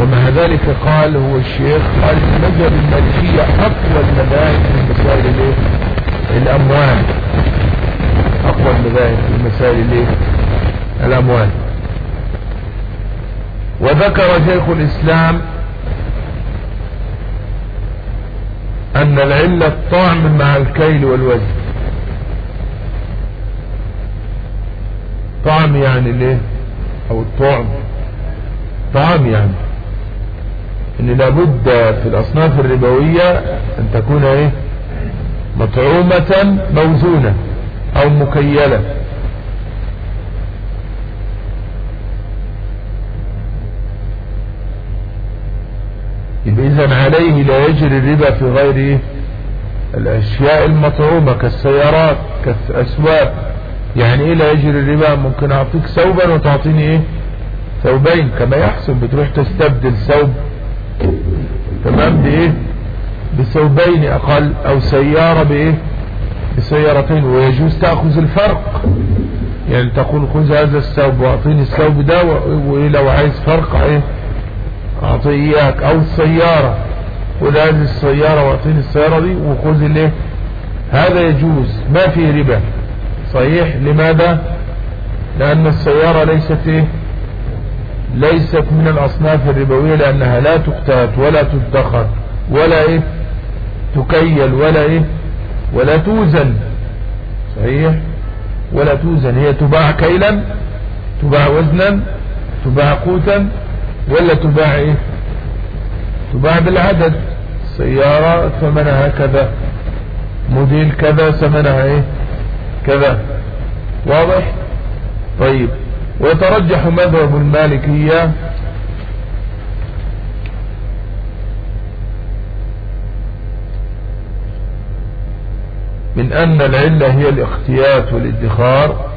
ومع ذلك قال هو الشيخ قال المذهب المالكية أقوى المذاهب في مسائل الايه؟ الأموال. أقوى المذاهب في مسائل الايه؟ الأموال. وذكر شيخ الإسلام أن العلة الطعم مع الكيل والوزن. طعم يعني ليه أو الطعم. طعم يعني. إن لابد في الأصناف الربوية أن تكون إيه؟ مطعومة موزونة أو مكيلة. اذا عليه لا يجري الربا في غير إيه؟ الأشياء المطعومة كالسيارات كالأسواق. يعني إيه لا يجري الربا؟ ممكن أعطيك ثوبا وتعطيني إيه؟ ثوبين كما يحصل بتروح تستبدل ثوب. تمام؟ بإيه؟ بثوبين أقل أو سيارة بإيه؟ بسيارتين ويجوز تأخذ الفرق. يعني تقول خذ هذا الثوب وأعطيني الثوب ده ولو عايز فرق إيه؟ أعطي إياك. أو السيارة خذ هذه السيارة وأعطيني السيارة دي وخذ الإيه؟ هذا يجوز. ما فيه ربا. صحيح. لماذا؟ لأن السيارة ليست إيه؟ ليست من الأصناف الربوية لأنها لا تقتات ولا تدخر ولا إيه؟ تكيل ولا إيه؟ ولا توزن. صحيح؟ ولا توزن. هي تباع كيلا تباع وزنا تباع قوتا ولا تباع إيه؟ تباع بالعدد. سيارة ثمنها كذا موديل كذا ثمنها إيه؟ كذا. واضح؟ طيب. ويترجح مذهب المالكية. من أن العلة هي الاختيات والادخار.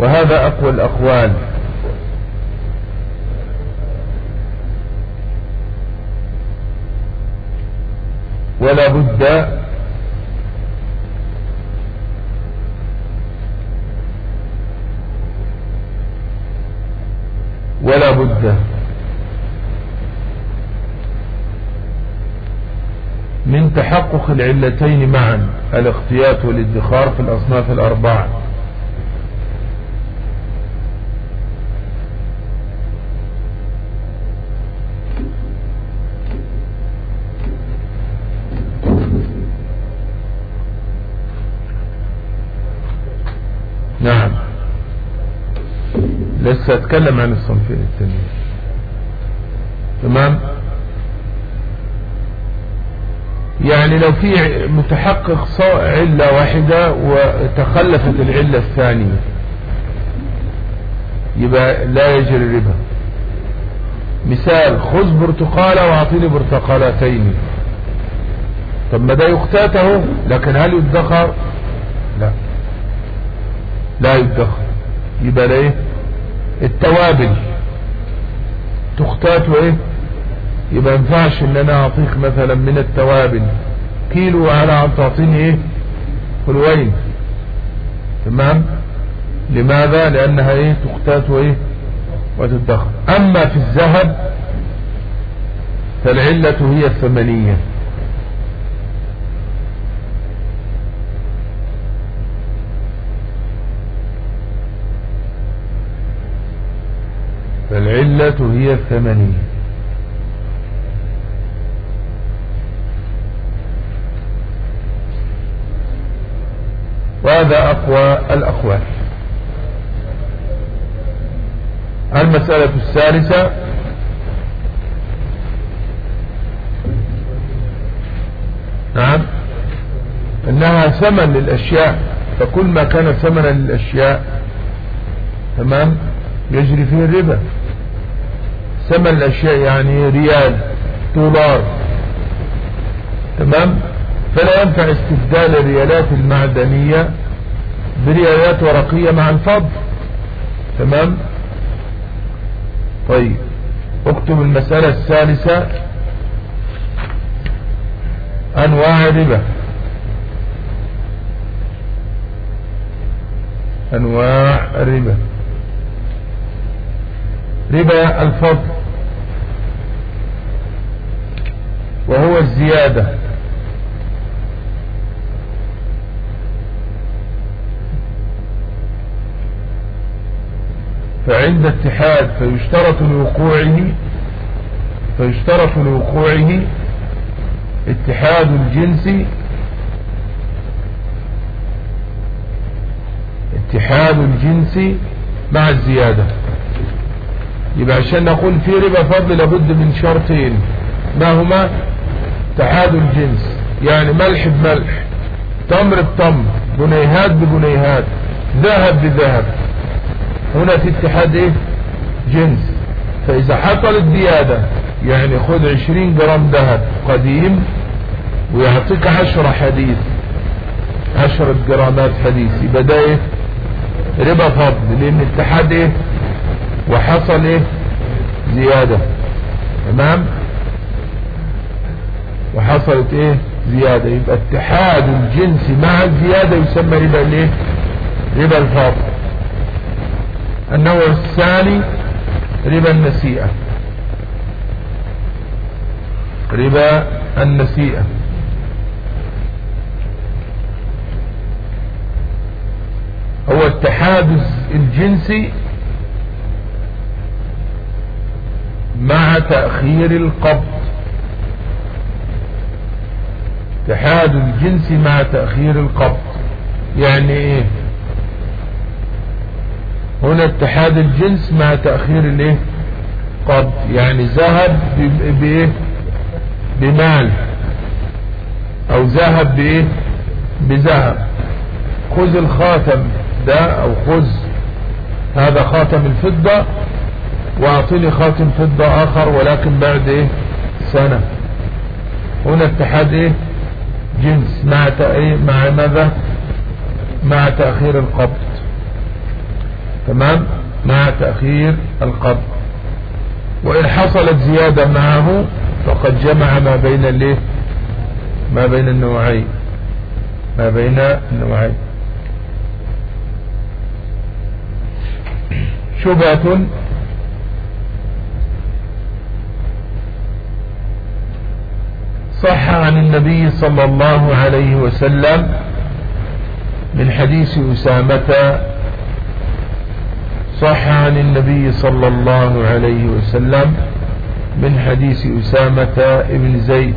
وهذا أقوى الأقوال. ولا بد ولا بد من تحقق العلتين معا الاختيات والادخار في الأصناف الأربعة. لسه اتكلم عن الصنفين التانيين تمام؟ يعني لو في متحقق علة واحدة وتخلفت العلة الثانية يبقى لا يجري الربا. مثال خذ برتقالة واعطيني برتقالتين. طب ما ده يختاته لكن هل يدخر؟ لا. لا يدخر. يبقى إيه التوابل. تختات وايه يبقى ينفعش إن أنا أعطيك مثلا من التوابل. كيلو على عم تعطيني إيه؟ حلوين تمام؟ لماذا؟ لأنها إيه؟ تختات وايه وتدخر أما في الذهب فالعلة هي الثمنية. فالعلة هي الثمنية وهذا أقوى الأقوال. المسألة الثالثة نعم. إنها ثمن للأشياء. فكل ما كان ثمنا للأشياء تمام يجري فيه الربا. ثمن الأشياء يعني ريال دولار. تمام؟ فلا ينفع استبدال الريالات المعدنية بريالات ورقية مع الفضل. تمام؟ طيب. اكتب المسألة الثالثة. أنواع الربا أنواع الربا ربا الفضل. وهو الزيادة. فعند اتحاد فيشترط لوقوعه فيشترط لوقوعه اتحاد الجنس اتحاد الجنس مع الزيادة. يبقى عشان نقول في ربا فضل لابد من شرطين. ما هما؟ اتحاد الجنس يعني ملح بملح تمر بتمر جنيهات بجنيهات ذهب بذهب. هنا في اتحاد إيه؟ جنس. فإذا حصلت زيادة يعني خذ عشرين جرام ذهب قديم ويعطيك عشرة حديث. عشرة جرامات حديث. يبقى إيه؟ ربا فضل لأن اتحاد إيه؟ وحصل إيه؟ زيادة. تمام؟ وحصلت إيه؟ زيادة. يبقى اتحاد الجنس مع الزيادة يسمى ربا الإيه؟ ربا الفاضل. النوع الثاني ربا النسيئة. ربا النسيئة. هو اتحاد الجنسي مع تأخير القبض. اتحاد الجنس مع تأخير القبض. يعني إيه؟ هنا اتحاد الجنس مع تأخير الإيه؟ قبض. يعني ذهب بإيه؟ بمال. أو ذهب بإيه؟ بذهب. خذ الخاتم ده أو خذ. هذا خاتم الفضة. وأعطني خاتم فضة آخر ولكن بعد إيه؟ سنة. هنا اتحاد إيه؟ جنس مع مع ماذا؟ مع تأخير القبض. تمام؟ مع تأخير القبض. وإن حصلت زيادة معه فقد جمع ما بين الايه؟ ما بين النوعين. ما بين النوعين. شبهة صح عن النبي صلى الله عليه وسلم من حديث أسامة صح عن النبي صلى الله عليه وسلم من حديث أسامة ابن زيد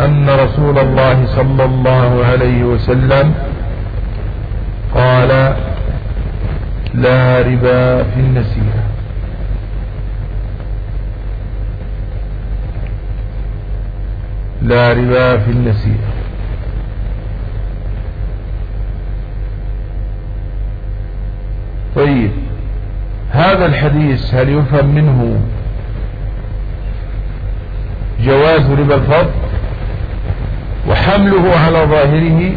أن رسول الله صلى الله عليه وسلم قال لا ربا في النسيئة. لا ربا في النسيئة طيب هذا الحديث هل يفهم منه جواز ربا الفضل وحمله على ظاهره؟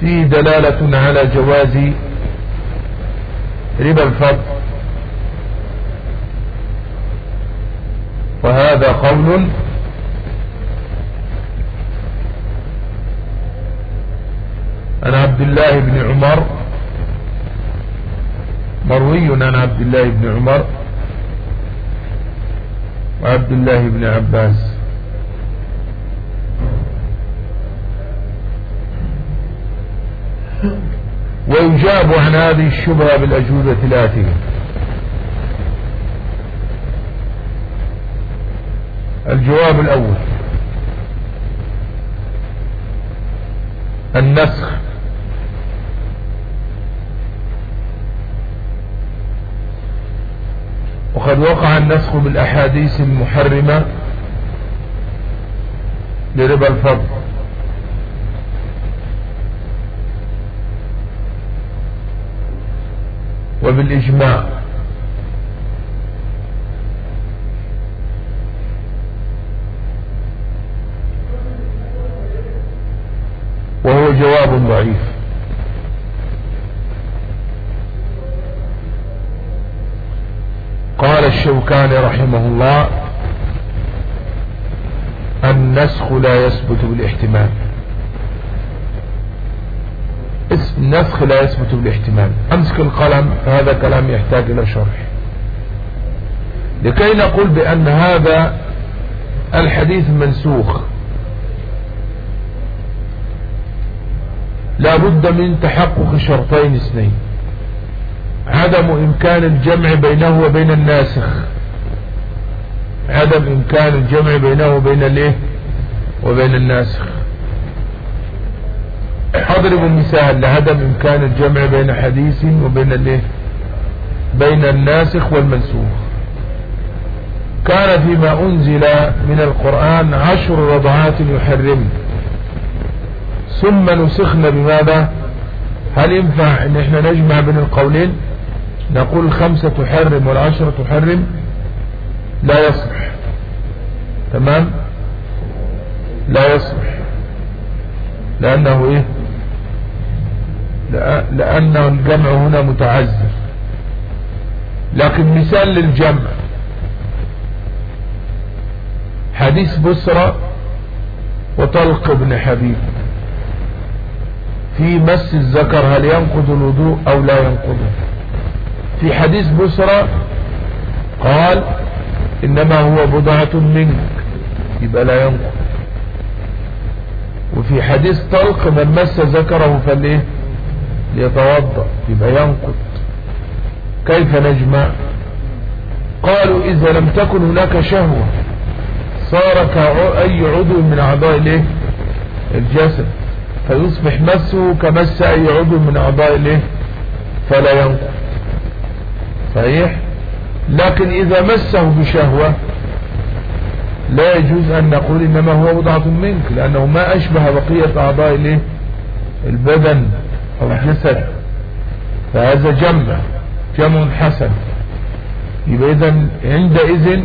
فيه دلالة على جواز ربا الفضل وهذا قول عن عبد الله بن عمر مروي عن عبد الله بن عمر وعبد الله بن عباس. ويجاب عن هذه الشبهة بالأجوبة الآتية الجواب الأول. النسخ. وقد وقع النسخ بالأحاديث المحرمة لربا الفضل. وبالإجماع. جواب ضعيف. قال الشوكاني رحمه الله النسخ لا يثبت بالاحتمال. النسخ لا يثبت بالاحتمال. أمسك القلم هذا كلام يحتاج إلى شرح. لكي نقول بأن هذا الحديث منسوخ. لا بد من تحقق شرطين اثنين. عدم إمكان الجمع بينه وبين الناسخ. عدم إمكان الجمع بينه وبين الإيه؟ وبين الناسخ. أضرب مثال لعدم إمكان الجمع بين حديث وبين الإيه؟ بين الناسخ والمنسوخ. كان فيما أنزل من القرآن عشر رضعات يحرم ثم نسخنا بماذا؟ هل ينفع إن إحنا نجمع بين القولين؟ نقول الخمسة تحرم والعشرة تحرم؟ لا يصلح. تمام؟ لا يصلح. لأنه إيه؟ لأنه الجمع هنا متعذر. لكن مثال للجمع. حديث بسرى وطلق ابن حبيب. في مس الذكر هل ينقض الوضوء أو لا ينقضه في حديث بسرى قال إنما هو بضعة منك يبقى لا ينقض. وفي حديث طلق من مس ذكره فليه؟ ليتوضأ يبقى ينقض. كيف نجمع؟ قالوا إذا لم تكن هناك شهوة صار كأي عضو من الإيه؟ الجسد. فيصبح مسه كمس أي عضو من أعضاء الإيه؟ فلا ينقض. صحيح؟ لكن إذا مسه بشهوة لا يجوز أن نقول إنما هو بضعة منك لأنه ما أشبه بقية أعضاء الإيه؟ البدن أو الجسد. فهذا جمع جمع حسن. يبقى اذا عندئذ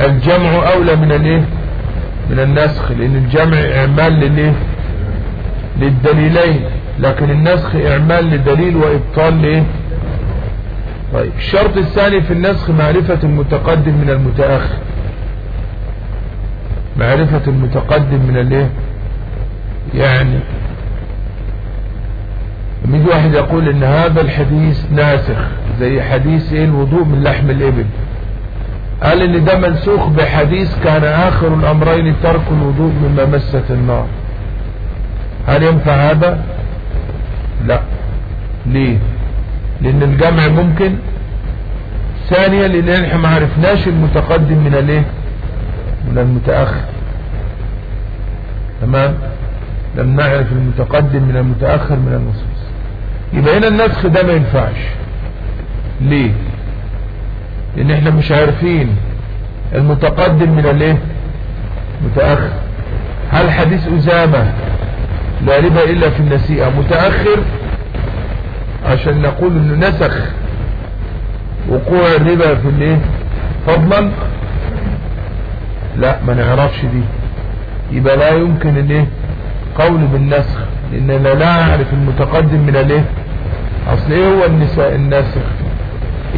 الجمع أولى من الإيه؟ من النسخ لأن الجمع إعمال للإيه؟ للدليلين لكن النسخ إعمال لدليل وإبطال لإيه؟ طيب الشرط الثاني في النسخ معرفة المتقدم من المتأخر. معرفة المتقدم من الإيه؟ يعني يجي واحد يقول إن هذا الحديث ناسخ زي حديث إيه؟ الوضوء من لحم الإبل. قال إن ده منسوخ بحديث كان آخر الأمرين ترك الوضوء مما مست النار. هل ينفع هذا؟ لا. ليه؟ لأن الجمع ممكن. ثانيا لأن إحنا ما عرفناش المتقدم من الإيه؟ من المتأخر. تمام؟ لم نعرف المتقدم من المتأخر من النصوص. يبقى هنا النسخ ده ما ينفعش. ليه؟ لأن إحنا مش عارفين المتقدم من الإيه؟ متأخر. هل حديث أزامة لا ربا إلا في النسيئة متأخر عشان نقول إنه نسخ وقوع الربا في الإيه؟ فضلا. لا ما نعرفش دي. يبقى لا يمكن الايه قول بالنسخ لاننا لا نعرف المتقدم من الإيه؟ أصل إيه هو النساء الناسخ؟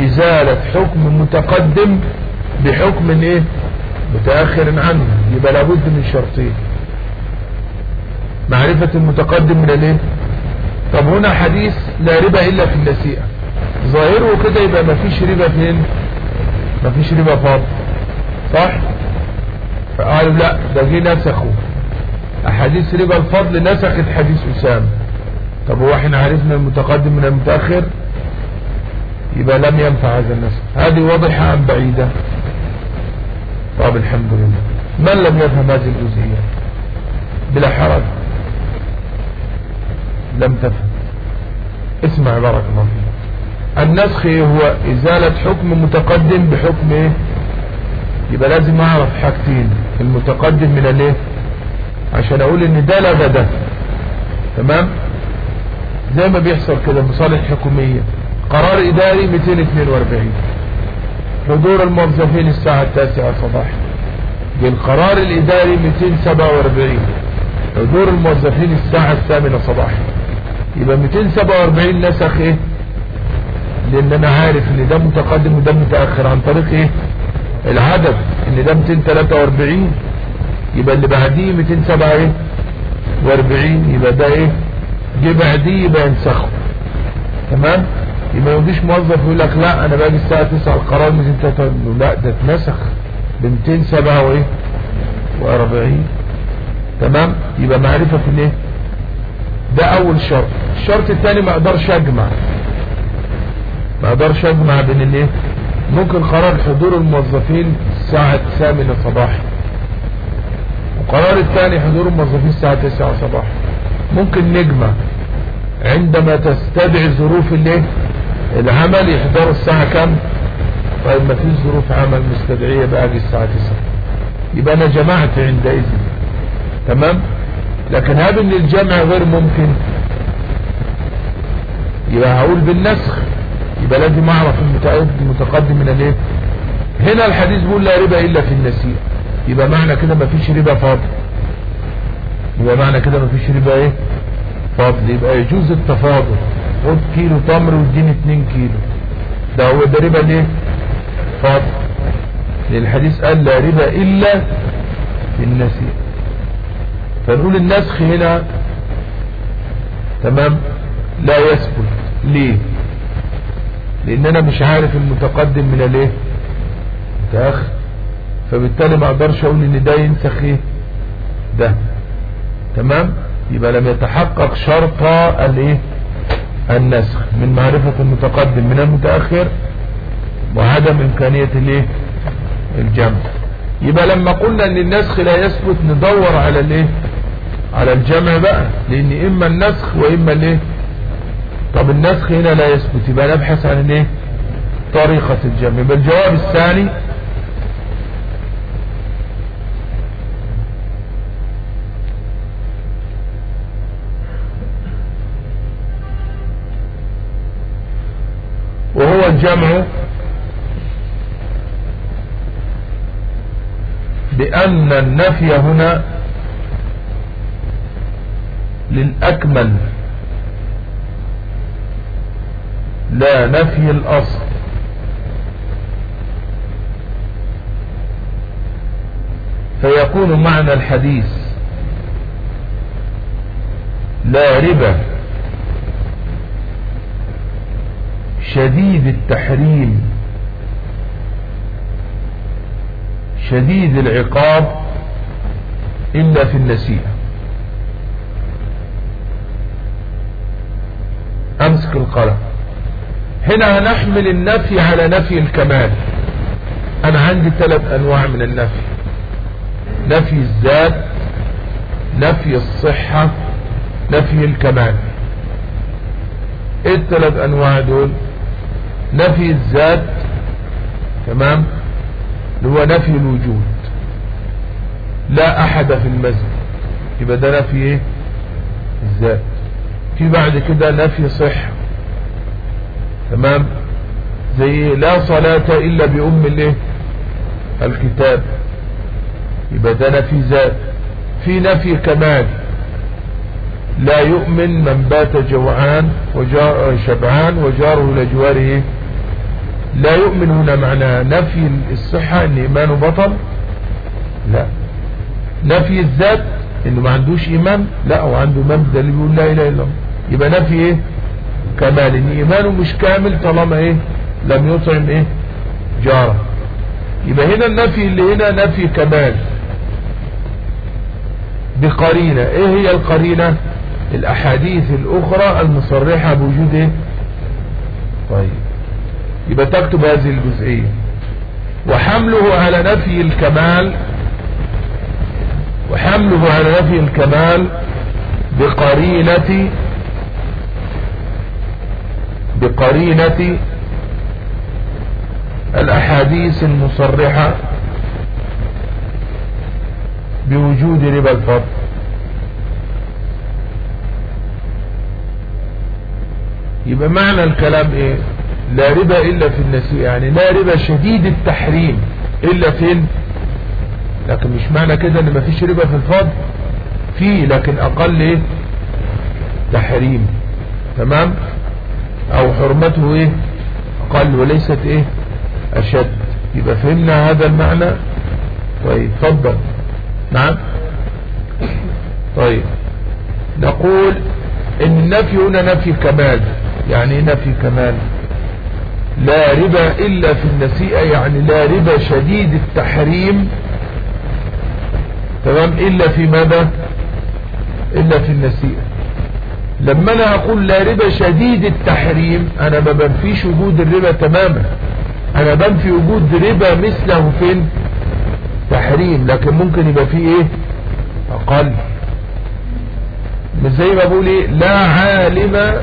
إزالة حكم متقدم بحكم إيه؟ متأخر عنه. يبقى لابد من شرطين. معرفة المتقدم من الإيه؟ طب هنا حديث لا ربا إلا في النسيئة ظاهره كده يبقى ما فيش ربا فين؟ ما فيش ربا فاضل صح؟ فقالوا لا ده جه نسخه. أحاديث ربا الفضل نسخت حديث أسامة. طب هو إحنا عرفنا المتقدم من المتأخر؟ يبقى لم ينفع هذا النسخ. هذه واضحة أم بعيدة؟ طب الحمد لله. من لم يفهم هذه الجزئية بلا حرج. لم تفهم. اسمع بارك الله فيك. النسخ هو إزالة حكم متقدم بحكم إيه؟ يبقى لازم أعرف حاجتين. المتقدم من الإيه؟ عشان أقول إن ده ده ده. تمام؟ زي ما بيحصل كده مصالح حكومية. قرار إداري 242 حضور الموظفين الساعة التاسعة صباحا بالقرار الإداري 247 حضور الموظفين الساعة الثامنة صباحا يبقى 247 نسخ إيه؟ لأن أنا عارف إن ده متقدم وده متأخر. عن طريق إيه؟ العدد إن ده 243 يبقى اللي بعديه 247 يبقى ده إيه؟ جه بعديه يبقى ينسخه. تمام؟ يبقى ما يجيش موظف يقول لك لا أنا باجي الساعة 9 القرار 243 لا ده اتنسخ ب 247 تمام؟ يبقى معرفة في الايه ده أول شرط. الشرط الثاني ما أقدرش اجمع. ما أقدرش اجمع بين الايه ممكن قرار حضور الموظفين الساعة الثامنة صباحا وقرار الثاني حضور الموظفين الساعة 9 صباحا ممكن نجمع عندما تستدعي ظروف الايه العمل يحضروا الساعة كم؟ طيب ما فيش ظروف عمل مستدعية باجي الساعة 9 يبقى أنا جمعت عندئذ. تمام؟ لكن هذا ان الجمع غير ممكن. يبقى هقول بالنسخ يبقى لازم أعرف المتقدم من الإيه؟ هنا الحديث بيقول لا ربا إلا في النسيء. يبقى معنى كده مفيش ربا فاضل يبقى معنى كده مفيش ربا إيه؟ فاضل يبقى يجوز التفاضل. خد كيلو تمر واديني 2 كيلو. ده هو ده ربا ليه؟ فاضل الحديث قال لا ربا إلا في النسيء. فنقول النسخ هنا تمام؟ لا يثبت. ليه؟ لأن أنا مش عارف المتقدم من الإيه؟ متأخر. فبالتالي ما أقدرش أقول إن ده ينسخ إيه؟ ده. تمام؟ يبقى لم يتحقق شرط الإيه؟ النسخ من معرفة المتقدم من المتأخر وعدم إمكانية الإيه؟ الجمع. يبقى لما قلنا إن النسخ لا يثبت ندور على الإيه؟ على الجمع بقى. لأن إما النسخ وإما الإيه؟ طب النسخ هنا لا يثبت يبقى نبحث عن الايه؟ طريقة الجمع. يبقى الجواب الثاني وهو الجمع بأن النفي هنا للأكمل. لا نفي الأصل. فيكون معنى الحديث لا ربا شديد التحريم شديد العقاب إلا في النسيئة. أمسك القلم. هنا هنحمل النفي على نفي الكمال. أنا عندي ثلاث أنواع من النفي. نفي الذات نفي الصحة نفي الكمال. إيه الثلاث أنواع دول؟ نفي الذات تمام؟ اللي هو نفي الوجود. لا أحد في المسجد. يبقى ده نفي إيه؟ الذات. في بعد كده نفي صحة. تمام؟ زي لا صلاة إلا بأم الايه الكتاب. يبقى ده نفي ذات. في نفي كمال. لا يؤمن من بات جوعان وجار شبعان وجاره إلى جواره. لا يؤمن هنا معنى نفي الصحة إن إيمانه بطل؟ لا. نفي الذات إنه ما عندوش إيمان؟ لا هو عنده ايمان ده اللي بيقول لا إله إلا الله. يبقى نفي إيه؟ كمال ان إيمانه مش كامل طالما إيه؟ لم يطعم إيه؟ جاره. يبقى هنا النفي اللي هنا نفي كمال. بقرينة. إيه هي القرينة؟ الأحاديث الأخرى المصرحة بوجود إيه؟ طيب. يبقى تكتب هذه الجزئية. وحمله على نفي الكمال وحمله على نفي الكمال بقرينة بقرينة الأحاديث المصرحة بوجود ربا الفضل. يبقى معنى الكلام إيه؟ لا ربا إلا في النسيء يعني لا ربا شديد التحريم إلا فين لكن مش معنى كده إن مفيش ربا في الفضل؟ فيه لكن أقل إيه؟ تحريم. تمام؟ أو حرمته إيه؟ أقل وليست إيه؟ أشد. يبقى فهمنا هذا المعنى؟ طيب تفضل نعم. طيب. نقول إن النفي هنا نفي كمال يعني نفي كمال لا ربا إلا في النسيئة يعني لا ربا شديد التحريم. تمام؟ إلا في ماذا؟ إلا في النسيئة. لما أنا أقول لا ربا شديد التحريم أنا ما بنفيش وجود الربا تماما. أنا بنفي وجود ربا مثله فين؟ تحريم. لكن ممكن يبقى فيه إيه؟ أقل. زي ما بقول إيه؟ لا عالم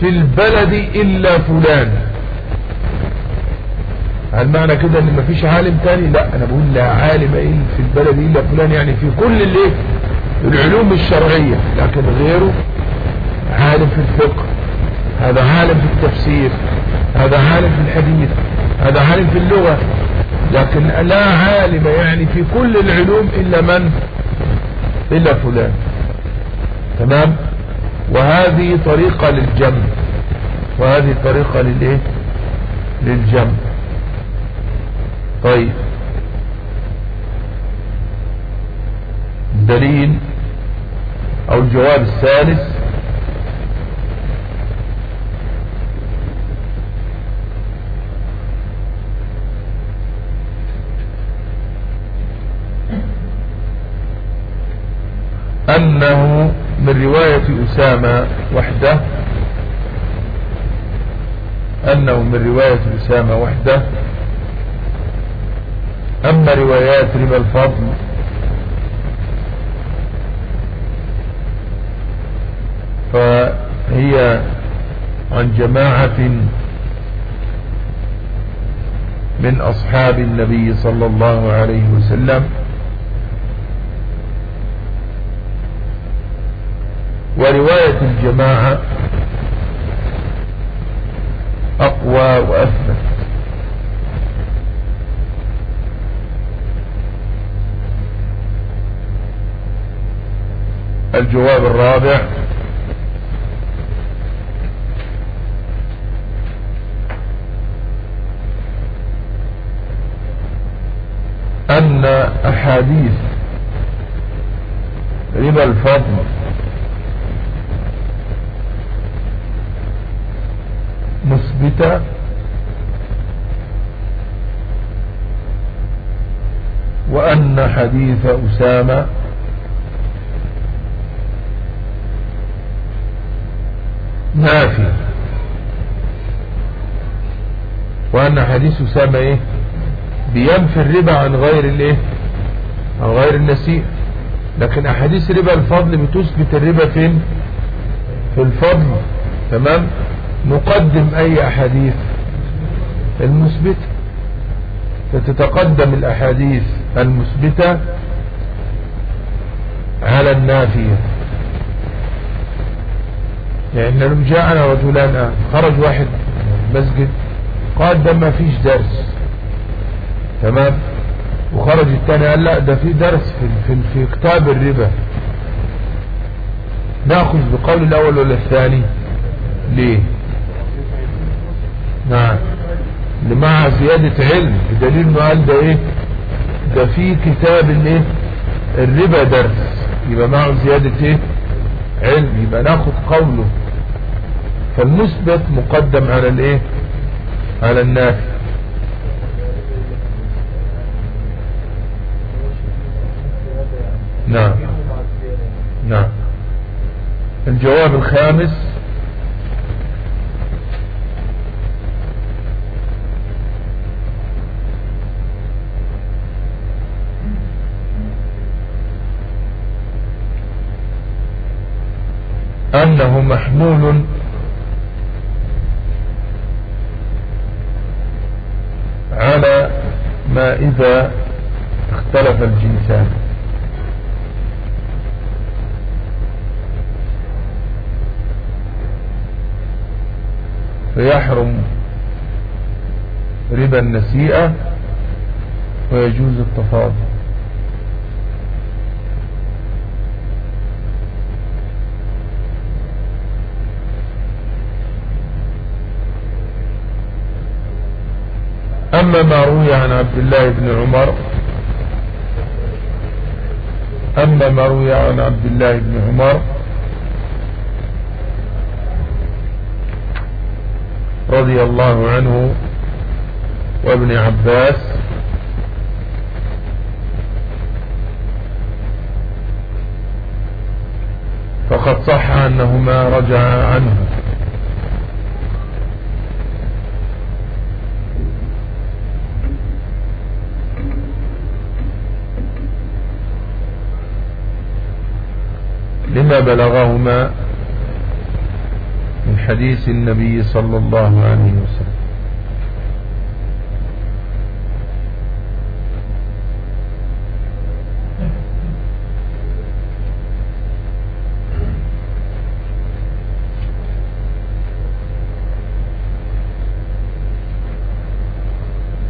في البلد إلا فلان. هل معنى كده إن مفيش عالم تاني؟ لا أنا بقول لا عالم في البلد إلا فلان. يعني في كل الإيه؟ العلوم الشرعية لكن غيره عالم في الفقه هذا عالم في التفسير هذا عالم في الحديث هذا عالم في اللغة. لكن لا عالم يعني في كل العلوم إلا من؟ إلا فلان. تمام؟ وهذه طريقة للجمع. وهذه طريقة للإيه؟ للجمع. طيب. دليل أو الجواب الثالث أنه من رواية أسامة وحده أنه من رواية أسامة وحده أما روايات ربا الفضل فهي عن جماعة من أصحاب النبي صلى الله عليه وسلم. ورواية الجماعة أقوى وأثبت. الجواب الرابع أن أحاديث ربا الفضل مثبتة وأن حديث أسامة نافي. وأن حديث أسامة إيه؟ بينفي الربا عن غير الايه؟ عن غير النسيء لكن أحاديث ربا الفضل بتثبت الربا فين؟ في الفضل. تمام؟ نقدم أي أحاديث المثبتة. فتتقدم الأحاديث المثبتة على النافية. يعني لو جاءنا رجلان خرج واحد مسجد قال ده ما فيش درس. تمام؟ وخرج الثاني قال لا ده في درس في, في, في كتاب الربا. نأخذ بقول الأول ولا الثاني؟ ليه؟ نعم. مع زيادة علم بدليل انه قال ده إيه؟ ده في كتاب الإيه؟ الربا درس. يبقى معه زيادة إيه؟ علم. يبقى نأخذ قوله. فالمثبت مقدم على الإيه؟ على النافي نعم. نعم. الجواب الخامس. أنه محمول. على ما إذا اختلف الجنسان. فيحرم ربا النسيئة ويجوز التفاضل. أما ما روي عن عبد الله بن عمر أما ما روي عن عبد الله بن عمر رضي الله عنه وابن عباس فقد صح أنهما رجع عنه. لما بلغهما حديث النبي صلى الله عليه وسلم.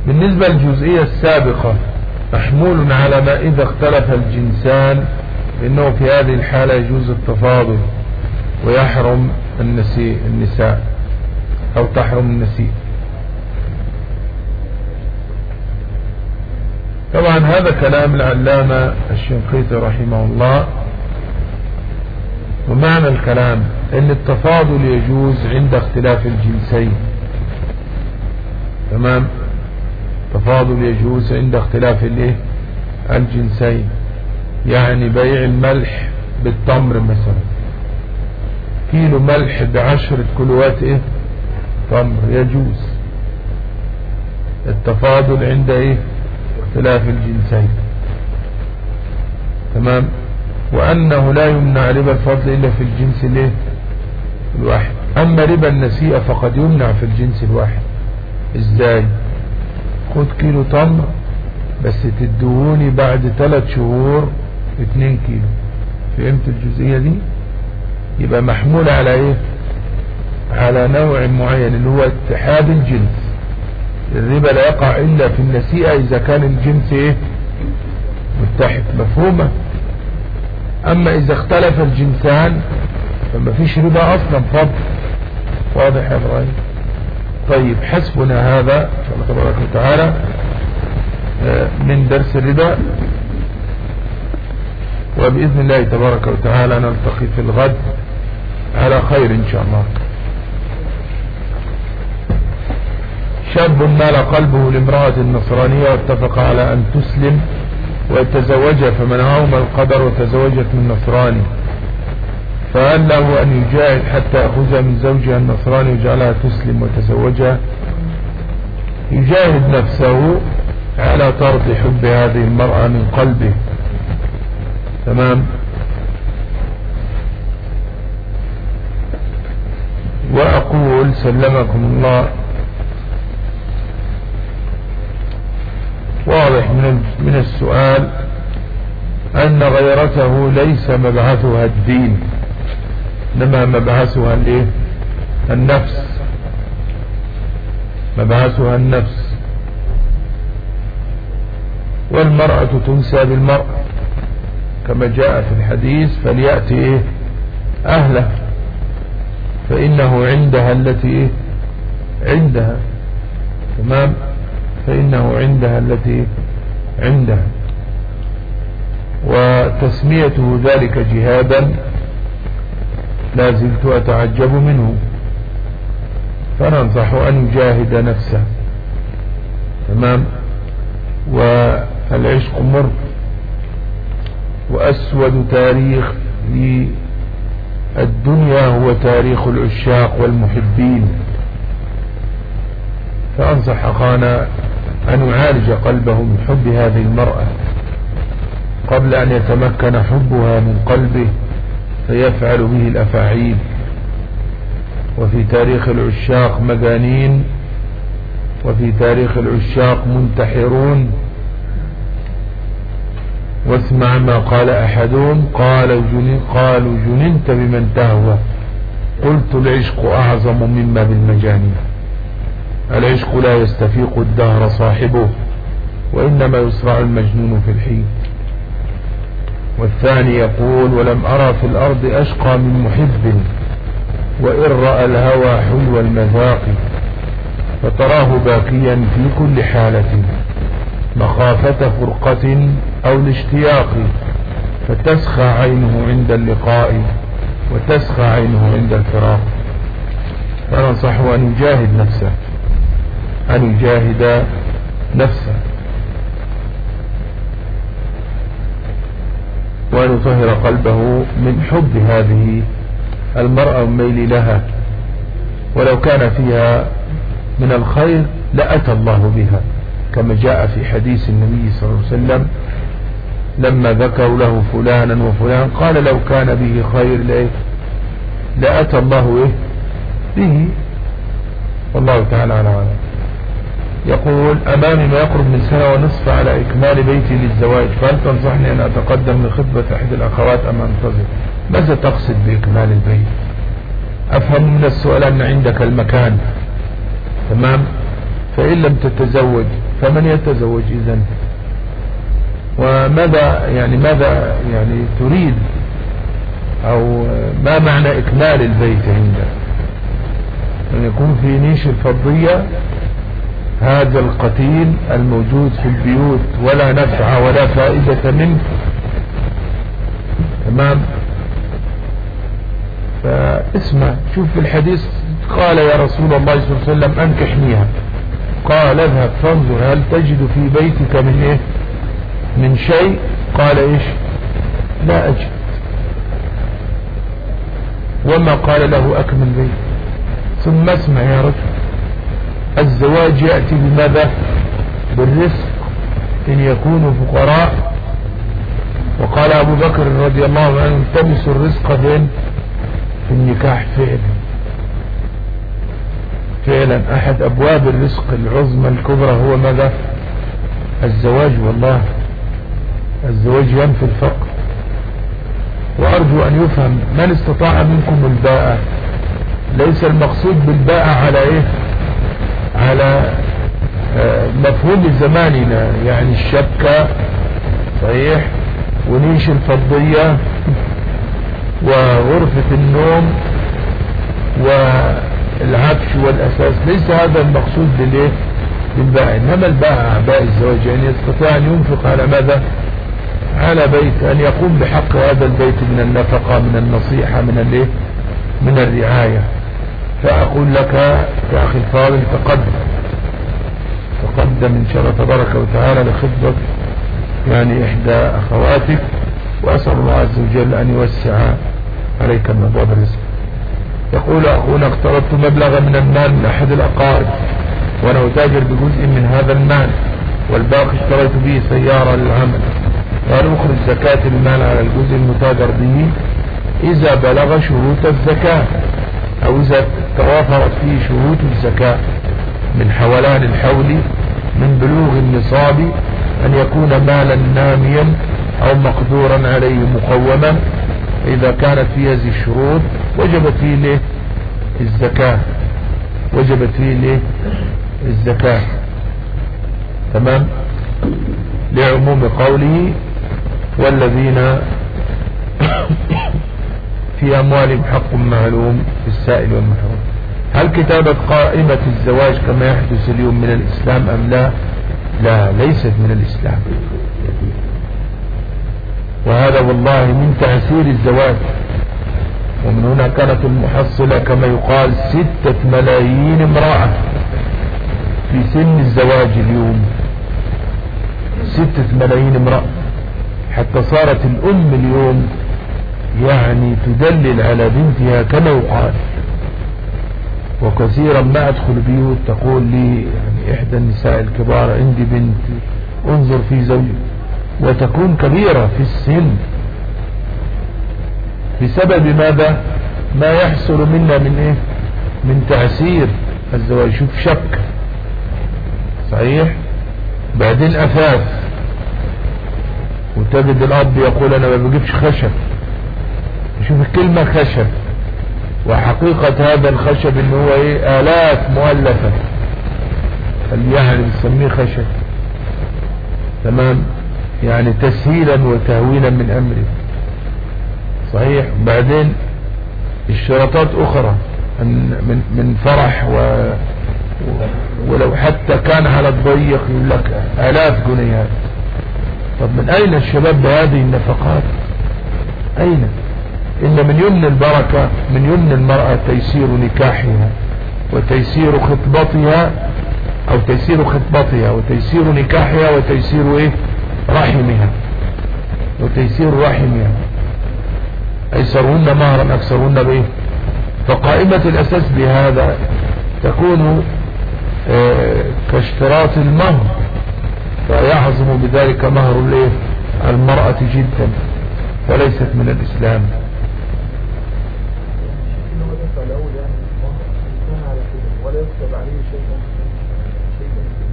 بالنسبة للجزئية السابقة محمول على ما إذا اختلف الجنسان إنه في هذه الحالة يجوز التفاضل ويحرم النسي النساء أو تحرم النسيء طبعا هذا كلام العلامة الشنقيطي رحمه الله. ومعنى الكلام إن التفاضل يجوز عند اختلاف الجنسين. تمام؟ تفاضل يجوز عند اختلاف الايه؟ الجنسين. يعني بيع الملح بالتمر مثلا. كيلو ملح بعشرة كيلوات إيه؟ تمر يجوز. التفاضل عند إيه؟ اختلاف الجنسين. تمام؟ وأنه لا يمنع ربا الفضل إلا في الجنس الإيه؟ الواحد. أما ربا النسيئة فقد يمنع في الجنس الواحد. إزاي؟ خد كيلو تمر بس تدهوني بعد ثلاث شهور اتنين كيلو. فهمت الجزئية دي؟ يبقى محمول على إيه؟ على نوع معين اللي هو اتحاد الجنس. الربا لا يقع إلا في النسيئة إذا كان الجنس إيه؟ متحد. مفهومة؟ أما إذا اختلف الجنسان فما فيش ربا أصلا. فضل. واضح يا إبراهيم؟ طيب حسبنا هذا إن شاء الله تبارك وتعالى آه، من درس الربا. وبإذن الله تبارك وتعالى نلتقي في الغد. على خير إن شاء الله. شاب مال قلبه لامرأة نصرانية واتفق على أن تسلم ويتزوجها فمنعهما القدر وتزوجت من نصراني. فهل له أن يجاهد حتى يأخذها من زوجها النصراني ويجعلها تسلم وتزوجها. يجاهد نفسه على طرد حب هذه المرأة من قلبه. تمام؟ وأقول سلمكم الله. واضح من من السؤال أن غيرته ليس مبعثها الدين. إنما مبعثها الايه النفس. مبعثها النفس. والمرأة تنسى بالمرأة كما جاء في الحديث فليأتي إيه؟ أهله. فإنه عندها التي إيه؟ عندها. تمام؟ فإنه عندها التي عندها. وتسميته ذلك جهادا لا زلت أتعجب منه. فننصح أن يجاهد نفسه. تمام؟ والعشق مر. وأسود تاريخ للدنيا هو تاريخ العشاق والمحبين. فأنصح أخانا أن يعالج قلبه من حب هذه المرأة. قبل أن يتمكن حبها من قلبه فيفعل به الأفاعيل. وفي تاريخ العشاق مجانين وفي تاريخ العشاق منتحرون. واسمع ما قال أحدهم قال جنين قالوا جننت بمن تهوى. قلت العشق أعظم مما بالمجانين. العشق لا يستفيق الدهر صاحبه وإنما يسرع المجنون في الحين. والثاني يقول ولم أرى في الأرض أشقى من محب وإن رأى الهوى حلو المذاق فتراه باكيا في كل حالة. مخافة فرقة أو الاشتياق فتسخى عينه عند اللقاء وتسخى عينه عند الفراق. فننصحه أن يجاهد نفسه أن يجاهد نفسه. وأن يطهر قلبه من حب هذه المرأة والميل لها. ولو كان فيها من الخير لأتى الله بها كما جاء في حديث النبي صلى الله عليه وسلم لما ذكروا له فلانا وفلان قال لو كان به خير لإيه لأتى الله إيه به. والله تعالى على عالم يقول أمامي ما يقرب من سنة ونصف على إكمال بيتي للزواج. فهل تنصحني أن أتقدم لخطبة أحد الأخوات أم أنتظر؟ ماذا تقصد بإكمال البيت؟ أفهم من السؤال أن عندك المكان. تمام؟ فإن لم تتزوج فمن يتزوج إذن؟ وماذا يعني ماذا يعني تريد أو ما معنى إكمال البيت عندك أن يكون في نيش الفضية هذا القتيل الموجود في البيوت ولا نفع ولا فائدة منه. تمام؟ فاسمع شوف في الحديث قال يا رسول الله صلى الله عليه وسلم انكحنيها قال اذهب فانظر هل تجد في بيتك من إيه؟ من شيء؟ قال إيش؟ لا أجد. وما قال له أكمل بيت ثم اسمع يا رجل. الزواج يأتي بماذا؟ بالرزق. إن يكونوا فقراء. وقال أبو بكر رضي الله عنه التمسوا الرزق فين؟ في النكاح فعلا. فعلا. أحد أبواب الرزق العظمى الكبرى هو ماذا؟ الزواج والله. الزواج ينفي الفقر. وأرجو أن يفهم من استطاع منكم الباء. ليس المقصود بالباء على إيه؟ على آه، مفهوم زماننا. يعني الشبكة صحيح؟ ونيش الفضية وغرفة النوم والعفش والأساس. ليس هذا المقصود بالباء. إنما الباء باء الزواج. يعني يستطيع أن ينفق على ماذا؟ على بيت أن يقوم بحق هذا البيت من النفقة من النصيحة من الإيه؟ من الرعاية. فأقول لك يا أخي الفاضل تقدم. تقدم إن شاء الله تبارك وتعالى لخطبة يعني إحدى أخواتك وأسأل الله عز وجل أن يوسع عليك من أبواب الرزق يقول أخونا اقترضت مبلغا من المال من أحد الأقارب وأنا أتاجر بجزء من هذا المال والباقي اشتريت به سيارة للعمل. اخرج زكاة المال على الجزء المتاجر به إذا بلغ شروط الزكاة أو إذا توافرت فيه شروط الزكاة من حولان الحول من بلوغ النصاب أن يكون مالا ناميا أو مقدورا عليه مقوما إذا كانت في هذه الشروط وجبت فيه الزكاة وجبت فيه الزكاة. تمام؟ لعموم قوله والذين في أموالهم حق معلوم في السائل والمحروم. هل كتابة قائمة الزواج كما يحدث اليوم من الإسلام أم لا؟ لا ليست من الإسلام. وهذا والله من تأثير الزواج. ومن هنا كانت المحصلة كما يقال ستة ملايين امرأة في سن الزواج اليوم. ستة ملايين امرأة. حتى صارت الأم اليوم يعني تدلل على بنتها كما يقال وكثيرا ما أدخل بيوت تقول لي يعني إحدى النساء الكبار عندي بنت انظر في زوجي وتكون كبيرة في السن. بسبب ماذا؟ ما يحصل منا من إيه؟ من تعسير الزواج شوف شك. صحيح؟ بعدين أثاث وتجد الأب يقول أنا ما بجيبش خشب. شوف الكلمة خشب. وحقيقة هذا الخشب إن هو إيه؟ آلاف مؤلفة. يعني بنسميه خشب. تمام؟ يعني تسهيلا وتهويلا من أمره. صحيح؟ بعدين اشتراطات أخرى من من فرح و ولو حتى كان على الضيق يقول لك آلاف جنيهات. طب من أين الشباب بهذه النفقات؟ أين؟ إن من يمن البركة من يمن المرأة تيسير نكاحها وتيسير خطبتها أو تيسير خطبتها وتيسير نكاحها وتيسير إيه؟ رحمها. وتيسير رحمها. أيسرهن مهرا أكثرهن بإيه؟ فقائمة الأساس بهذا تكون آه كاشتراط المهر. فيعظم بذلك مهر الإيه؟ المرأة جدا وليست من الإسلام.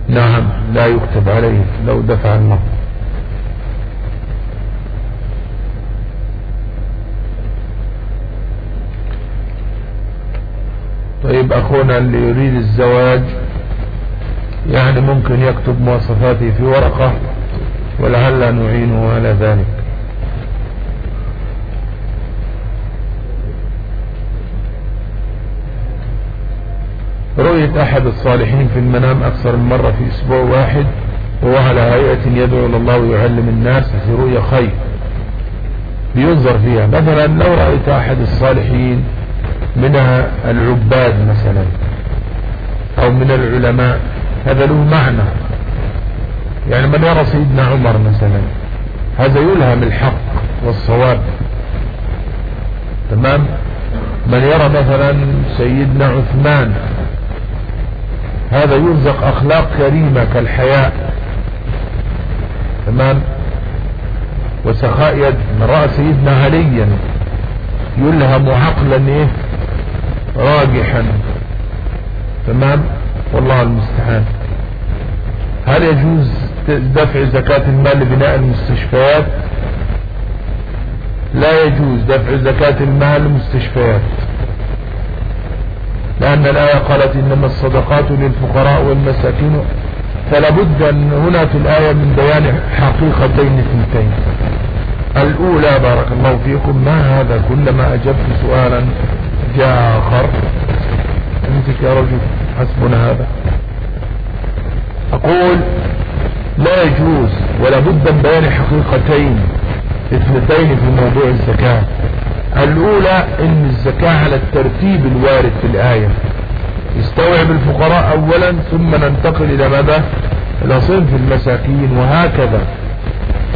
نعم لا يكتب عليه لو دفع المهر طيب أخونا اللي يريد الزواج يعني ممكن يكتب مواصفاته في ورقة ولعل نعينه على ذلك. رؤية أحد الصالحين في المنام أكثر من مرة في أسبوع واحد وهو على هيئة يدعو إلى الله ويعلم الناس في رؤية خير. بينظر فيها. مثلا لو رأيت أحد الصالحين من العباد مثلا أو من العلماء هذا له معنى. يعني من يرى سيدنا عمر مثلا هذا يلهم الحق والصواب. تمام؟ من يرى مثلا سيدنا عثمان هذا يرزق أخلاق كريمة كالحياء. تمام؟ وسخاء يد من رأى سيدنا عليا يلهم عقلا إيه؟ راجحا. تمام؟ والله المستعان. هل يجوز دفع زكاة المال لبناء المستشفيات؟ لا يجوز دفع زكاة المال للمستشفيات لأن الآية قالت إنما الصدقات للفقراء والمساكين فلا بد أن هنا في الآية من بيان حقيقتين اثنتين. الأولى بارك الله فيكم ما هذا؟ كلما أجبت سؤالا جاء آخر. امسك يا رجل. حسبنا هذا. أقول لا يجوز ولا بد من بيان حقيقتين اثنتين في موضوع الزكاة. الأولى أن الزكاة على الترتيب الوارد في الآية. يستوعب الفقراء أولا ثم ننتقل إلى ماذا؟ إلى صنف المساكين وهكذا.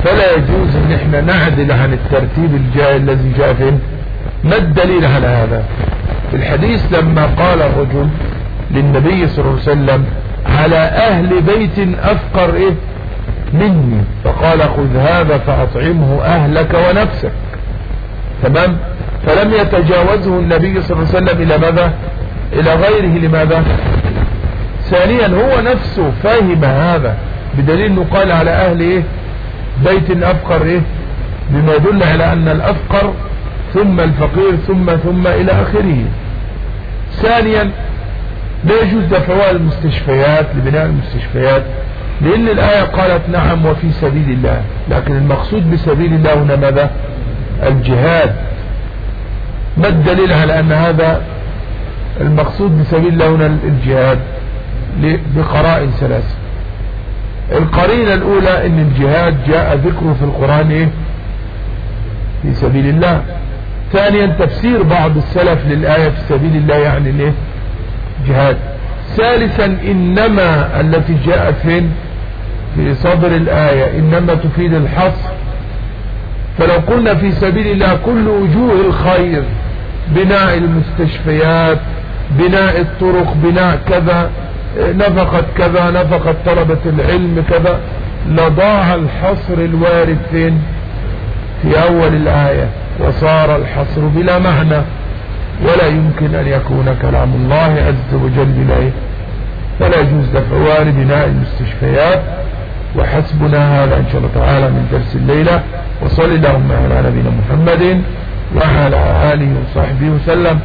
فلا يجوز إن إحنا نعدل عن الترتيب الجاي الذي جاء فين ما الدليل على هذا؟ الحديث لما قال الرجل للنبي صلى الله عليه وسلم على أهل بيت أفقر إيه؟ مني. فقال خذ هذا فأطعمه أهلك ونفسك. تمام؟ فلم يتجاوزه النبي صلى الله عليه وسلم إلى ماذا؟ إلى غيره. لماذا؟ ثانيا هو نفسه فهم هذا بدليل إنه قال على أهل إيه؟ بيت أفقر إيه؟ بما يدل على أن الأفقر ثم الفقير ثم ثم إلى آخره. ثانيا لا يجوز دفعها المستشفيات لبناء المستشفيات لأن الآية قالت نعم وفي سبيل الله لكن المقصود بسبيل الله هنا ماذا؟ الجهاد. ما الدليل على أن هذا؟ المقصود بسبيل الله هنا الجهاد بقرائن ثلاثة القرينة الأولى إن الجهاد جاء ذكره في القرآن إيه؟ في سبيل الله. ثانيا تفسير بعض السلف للآية في سبيل الله يعني الايه جهاد. ثالثا إنما التي جاءت فين؟ في صدر الآية إنما تفيد الحصر. فلو قلنا في سبيل الله كل وجوه الخير بناء المستشفيات بناء الطرق بناء كذا نفقت كذا نفقت طلبة العلم كذا لضاع الحصر الوارد فين؟ في أول الآية وصار الحصر بلا معنى. ولا يمكن أن يكون كلام الله عز وجل بلا فلا يجوز دفع بناء المستشفيات. وحسبنا هذا إن شاء الله تعالى من درس الليلة. وصل اللهم على نبينا محمد وعلى آله وصحبه وسلم.